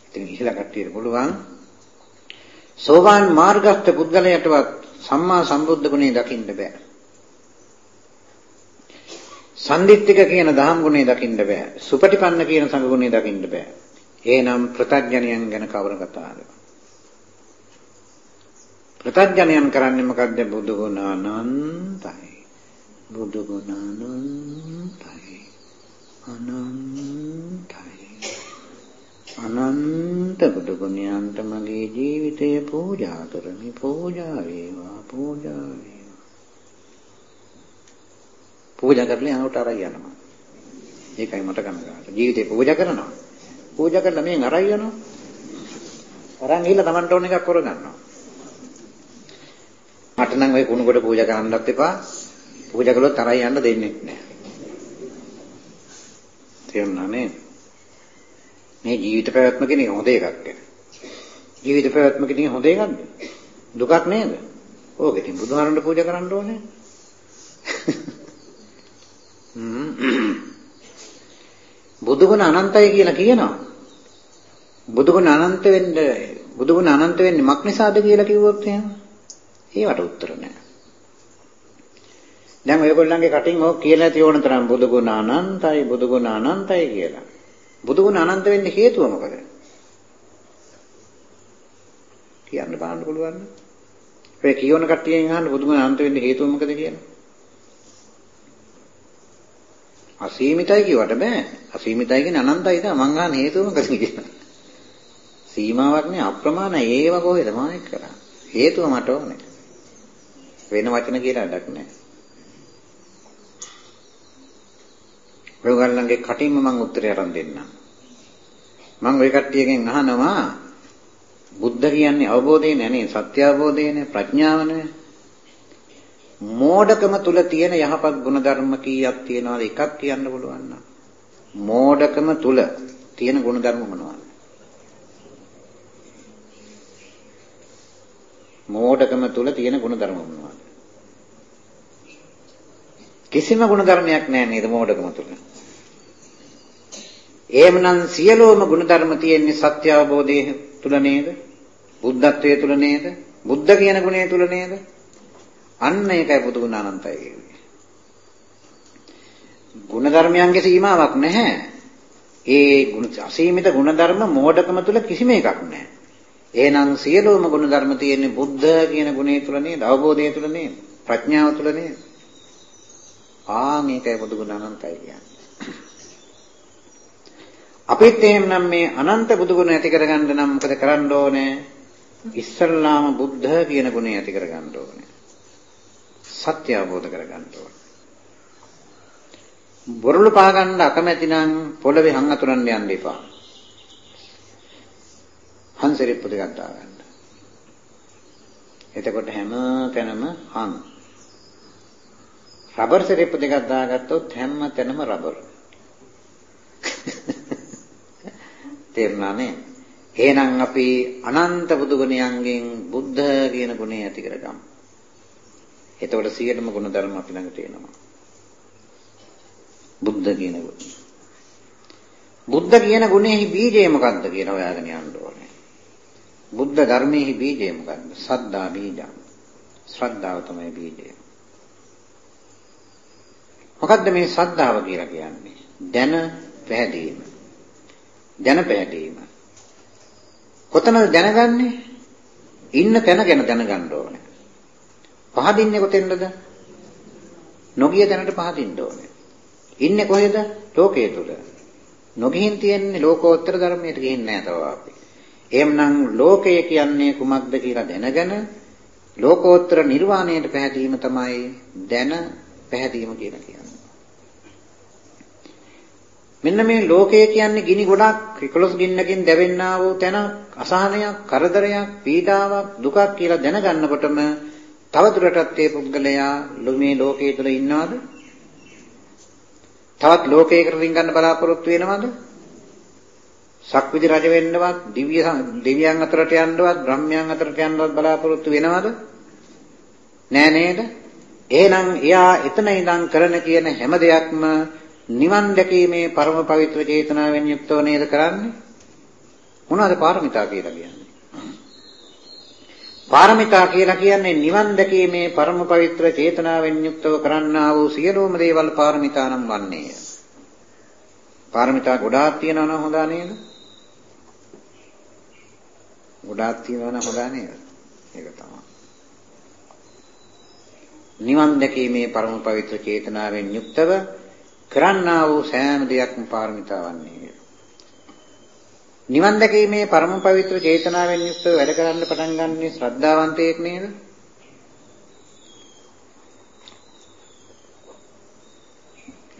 ඉතින් ඉහළ කට්ටියට පුළුවන් සෝවාන් මාර්ගස්ත පුද්ගලයාටවත් සම්මා සම්බුද්ධ ගුණේ දකින්න බෑ. සම්දිත්තික කියන දහම් ගුණේ දකින්න බෑ. සුපටිපන්න කියන සංඝ ගුණේ දකින්න බෑ. එහෙනම් ප්‍රත්‍යඥයන් ගැන කවර කතාවද? ප්‍රත්‍යඥයන් කරන්නේ මොකද්ද බුදු ගුණ අනන්තයි. බුදු ගුණ අනන්තයි. අනන්තයි. අනන්ත බුදු ගුණයන්ට මගේ ජීවිතය පූජා කරමි පූජා වේවා පූජා වේවා. පූජා කරලා යනකොට අරයි යනවා. ඒකයි මට කනගාටු. ජීවිතේ පූජා කරනවා. පූජා කරලා මෙන් අරයි යනවා. අරන් ගිහලා Tamanට ඕන එකක් කරගන්නවා. මට නම් ওই කුණු කොට පූජා කරන්නත් එපා. පූජා කළොත් තරයි යන්න දෙන්නේ නැහැ. තේරුණා නේද? මේ ජීවිත පැවැත්ම කියන්නේ හොඳ එකක්. ජීවිත පැවැත්ම කියන්නේ හොඳ එකක්ද? දුකක් නේද? ඕක ඉතින් බුදුහාරන්ට පූජා කරන්න ඕනේ. බුදුගුණ අනන්තයි කියලා කියනවා. බුදුගුණ අනන්ත වෙන්න බුදුගුණ අනන්ත වෙන්නේ මක් නිසාද කියලා කිව්වොත් එහෙම ඒවට උත්තර නැහැ. දැන් ඔයගොල්ලන්ගේ කටින් ඕක කියලා තියෙන තරම් බුදුගුණ අනන්තයි බුදුගුණ අනන්තයි කියලා. බුදුගුණ අනන්ත වෙන්න හේතුව මොකද? කියන්න බලන්න පුළුවන්. ඔය කියවන කට්ටියෙන් අහන්න බුදුගුණ අනන්ත වෙන්න හේතුව මොකද කියලා? අසීමිතයි කියවට බෑ. අසීමිතයි කියන්නේ අනන්තයි තමයි මං අහන හේතුව මොකද කියලා. සීමාවක් නෑ අප්‍රමාණ ඒව කොහෙද මානෙක් කරා. හේතුව මට ඕනේ. වෙන වචන කියලා වැඩක් නෑ. ඔයගොල්ලන්ගේ කටින්ම මම උත්තරය අරන් දෙන්නම්. මම ওই කට්ටියගෙන් අහනවා බුද්ධ කියන්නේ අවබෝධය නෙනේ සත්‍ය අවබෝධයනේ ප්‍රඥාවනේ. මෝඩකම තුල තියෙන යහපත් ගුණධර්ම කීයක් තියෙනවද එකක් කියන්න පුළුවන් නම් මෝඩකම තුල තියෙන ගුණධර්ම මොනවද මෝඩකම තුල තියෙන ගුණධර්ම මොනවද කිසිම ගුණධර්මයක් නැහැ නේද මෝඩකම තුල එහෙමනම් සියලුම ගුණධර්ම තියෙන්නේ සත්‍ය අවබෝධයේ තුල නේද? බුද්ධත්වයේ තුල නේද? බුද්ධ කියන ගුණය තුල නේද? අන්න ඒකයි බුදු ගුණ අනන්තයි කියන්නේ. ගුණධර්මයන්ගේ සීමාවක් නැහැ. ඒ ගුණ අසීමිත ගුණධර්ම මෝඩකම තුල කිසිම එකක් නැහැ. එහෙනම් සියලුම ගුණධර්ම තියෙන්නේ බුද්ධ කියන ගුණය තුල නේද? අවබෝධය තුල නේද? ප්‍රඥාව තුල නේද? ආ මේකයි බුදු ගුණ අනන්තයි කියන්නේ. අපිත් එහෙමනම් මේ අනන්ත බුදු ගුණ ඇති කරගන්න නම් මොකද කරන්න ඕනේ? ඉස්සල්ලාම බුද්ධ කියන ගුණය ඇති කරගන්න ඕනේ. සත්‍ය අවබෝධ කරගන්න ඕනේ. බොරළු පාගන්න අකමැති නම් පොළවේ හං අතුරන්න යන්න එපා. හංසරිප්පු දෙකක් දාගන්න. එතකොට හැම තැනම හං. රබර් සරිප්පු දෙකක් දාගත්තොත් හැම තැනම රබර්. තේරුණා නේ? එහෙනම් අපි අනන්ත බුදු ගුණයන්ගෙන් බුද්ධ කියන ගුණය ඇති කරගමු. එතකොට සියලුම ගුණ ධර්ම අපි ළඟ තියෙනවා. බුද්ධ කියන ගුණය. බුද්ධ කියන ගුණෙහි බීජය මොකක්ද කියන හොයාගෙන යන්න ඕනේ. බුද්ධ ධර්මයේහි බීජය මොකක්ද? සද්දා බීජං. ශ්‍රද්ධාව තමයි බීජය. මොකද්ද මේ ශ්‍රද්ධාව කියලා කියන්නේ? දැන පැහැදීම. දැන පැහැදීම. කොතනද දැනගන්නේ? ඉන්න තැන ගැන දැනගන්න ඕනේ. පහදින්නේ කොතෙන්ද? නොගිය තැනට පහදින්න ඕනේ. ඉන්නේ කොහෙද? ලෝකයේ තුල. නොගිහින් තියෙන්නේ ලෝකෝත්තර ධර්මයට ගිහින් නැහැ තව අපි. එහෙමනම් ලෝකය කියන්නේ කුමක්ද කියලා දැනගෙන ලෝකෝත්තර නිර්වාණයට පැහැදීම තමයි දැන පැහැදීම කියලා කියන්නේ. මෙන්න මේ ලෝකය කියන්නේ ගිනි ගොඩක් 11 ගින්නකින් දැවෙන්නා වූ තැන අසහනයක්, කරදරයක්, පීඩාවක්, දුකක් කියලා දැනගන්නකොටම තවදුරටත් මේ පුද්ගලයා මේ ලෝකයේ තුල ඉන්නවද? තවත් ලෝකයකට රින්ගන්න බලාපොරොත්තු වෙනවද? සක්විති රජ වෙන්නවත්, දිව්‍ය දෙවියන් අතරට යන්නවත්, බ්‍රහ්මයන් අතරට යන්නවත් බලාපොරොත්තු වෙනවද? නෑ නේද? එහෙනම් එයා එතන ඉඳන් කරන කියන හැම දෙයක්ම නිවන් දැකීමේ පරම පවිත්‍ර චේතනාවෙන් යුක්තව නේද කරන්නේ? මොනවද පාරමිතා කියලා කියන්නේ? පාරමිතා කියලා කියන්නේ නිවන් දැකීමේ පරම පවිත්‍ර චේතනාවෙන් යුක්තව කරන්නා වූ සියලුම දේවල් පාරමිතා නම් වන්නේය. පාරමිතා ගොඩාක් තියෙනවා නම් හොඳ නේද? ගොඩාක් තියෙනවා නම් හොඳ නේද? ඒක තමයි. නිවන් දැකීමේ පරම පවිත්‍ර චේතනාවෙන් යුක්තව කරන්නා වූ සෑම දෙයක්ම පාරමිතා වන්නේ. නිවන් දැකීමේ පරම පවිත්‍ර චේතනාවෙන් යුක්තව වැඩ කරන්න පටන් ගන්නේ ශ්‍රද්ධාවන්තයෙක් නේද?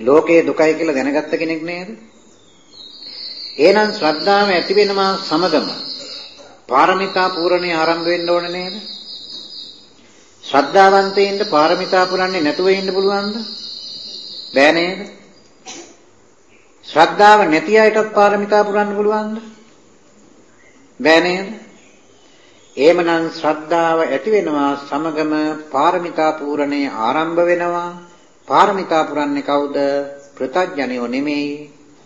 ලෝකයේ දුකයි කියලා දැනගත්ත කෙනෙක් නේද? එහෙනම් ශ්‍රද්ධාව ඇති වෙනවා සමගම පාරමිතා පූර්ණේ ආරම්භ වෙන්න ඕන නේද? ශ්‍රද්ධාවන්තයින්ට පාරමිතා පුරන්නේ නැතුව ඉන්න පුළුවන්ද? බෑ නේද? ශ්‍රද්ධාව නැති අයටත් පාරමිතා පුරන්න පුළුවන්ද? බෑ නේද? එහෙමනම් ශ්‍රද්ධාව ඇති වෙනවා සමගම පාරමිතා පූර්ණේ ආරම්භ වෙනවා. පාරමිතා පුරන්නේ කවුද? ප්‍රතඥයෝ නෙමෙයි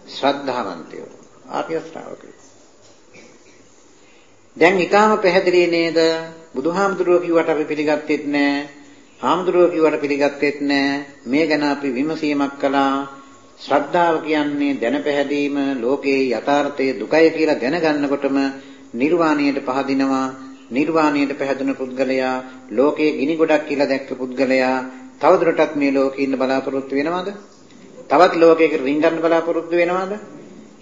ශ්‍රද්ධාවන්තයෝ ආර්ය ශ්‍රාවකයෝ. දැන් ඊටාම පැහැදිලි නේද? බුදුහාමුදුරුවෝ කිව්වට අපි පිළිගත්තෙත් නෑ. හාමුදුරුවෝ කිව්වට පිළිගත්තෙත් නෑ. මේ ගැන අපි විමසීමක් කළා. ශ්‍රද්ධාව කියන්නේ දැන පැහැදීම ලෝකේ යථාර්ථය දුකයි කියලා දැනගන්නකොටම නිර්වාණයට පහදිනවා නිර්වාණයට පැහැදුන පුද්ගලයා ලෝකයේ ගිනි ගොඩක් කියලා දැක්ක පුද්ගලයා තවදුරටත් මේ ලෝකේ ඉන්න බලාපොරොත්තු වෙනවද? තවත් ලෝකයකට රිංගන්න බලාපොරොත්තු වෙනවද?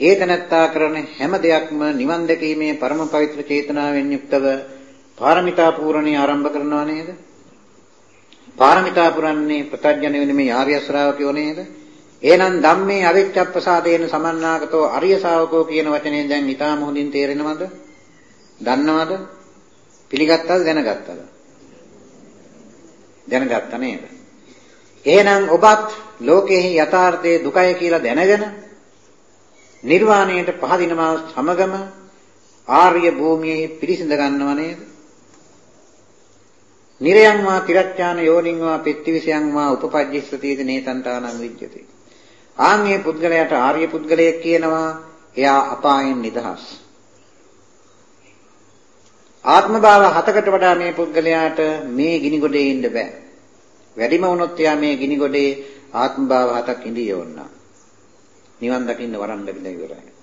ඒ තනත්තා කරන හැම දෙයක්ම නිවන් දැකීමේ පරම පවිත්‍ර චේතනාවෙන් යුක්තව පාරමිතා පූර්ණේ ආරම්භ කරනවා නේද? පාරමිතා පුරන්නේ ප්‍රත්‍යඥ වෙන මේ ආර්ය ශ්‍රාවකයෝ නේද? එහෙනම් ධම්මේ අවිච්ඡප්පසාදේන සමන්නාගතෝ අරිය ශාවකෝ කියන වචනේ දැන් ඊටාම හොඳින් තේරෙනවද? දන්නවද? පිළිගත්තද දැනගත්තද? දැනගත්ත නේද? එහෙනම් ඔබත් ලෝකයේ යථාර්ථයේ දුකයි කියලා දැනගෙන නිර්වාණයට පහදිනවා සමගම ආර්ය භූමියේ පිරිසිඳ ගන්නව නේද? නිරයං වා තිරච්ඡාන යෝනිං වා පෙත්තිවිසයන් වා උපපජ්ජස්සතිද නේතන්තානං විජ්ජති. ආන්ගේ පුද්ගලයාට ආර්ය පුද්ගලයෙක් කියනවා එයා අපායන් නිදහස්. ආත්ම භාව හතකට වඩා මේ පුද්ගලයාට මේ ගිනි ගොඩේ ඉන්න බෑ. වැඩිම වුණොත් එයා මේ ගිනි ගොඩේ ආත්ම භාව හතක් ඉඳී යවන්නා. නිවන් දකින්න වරන් ලැබිලා ඉවරයි.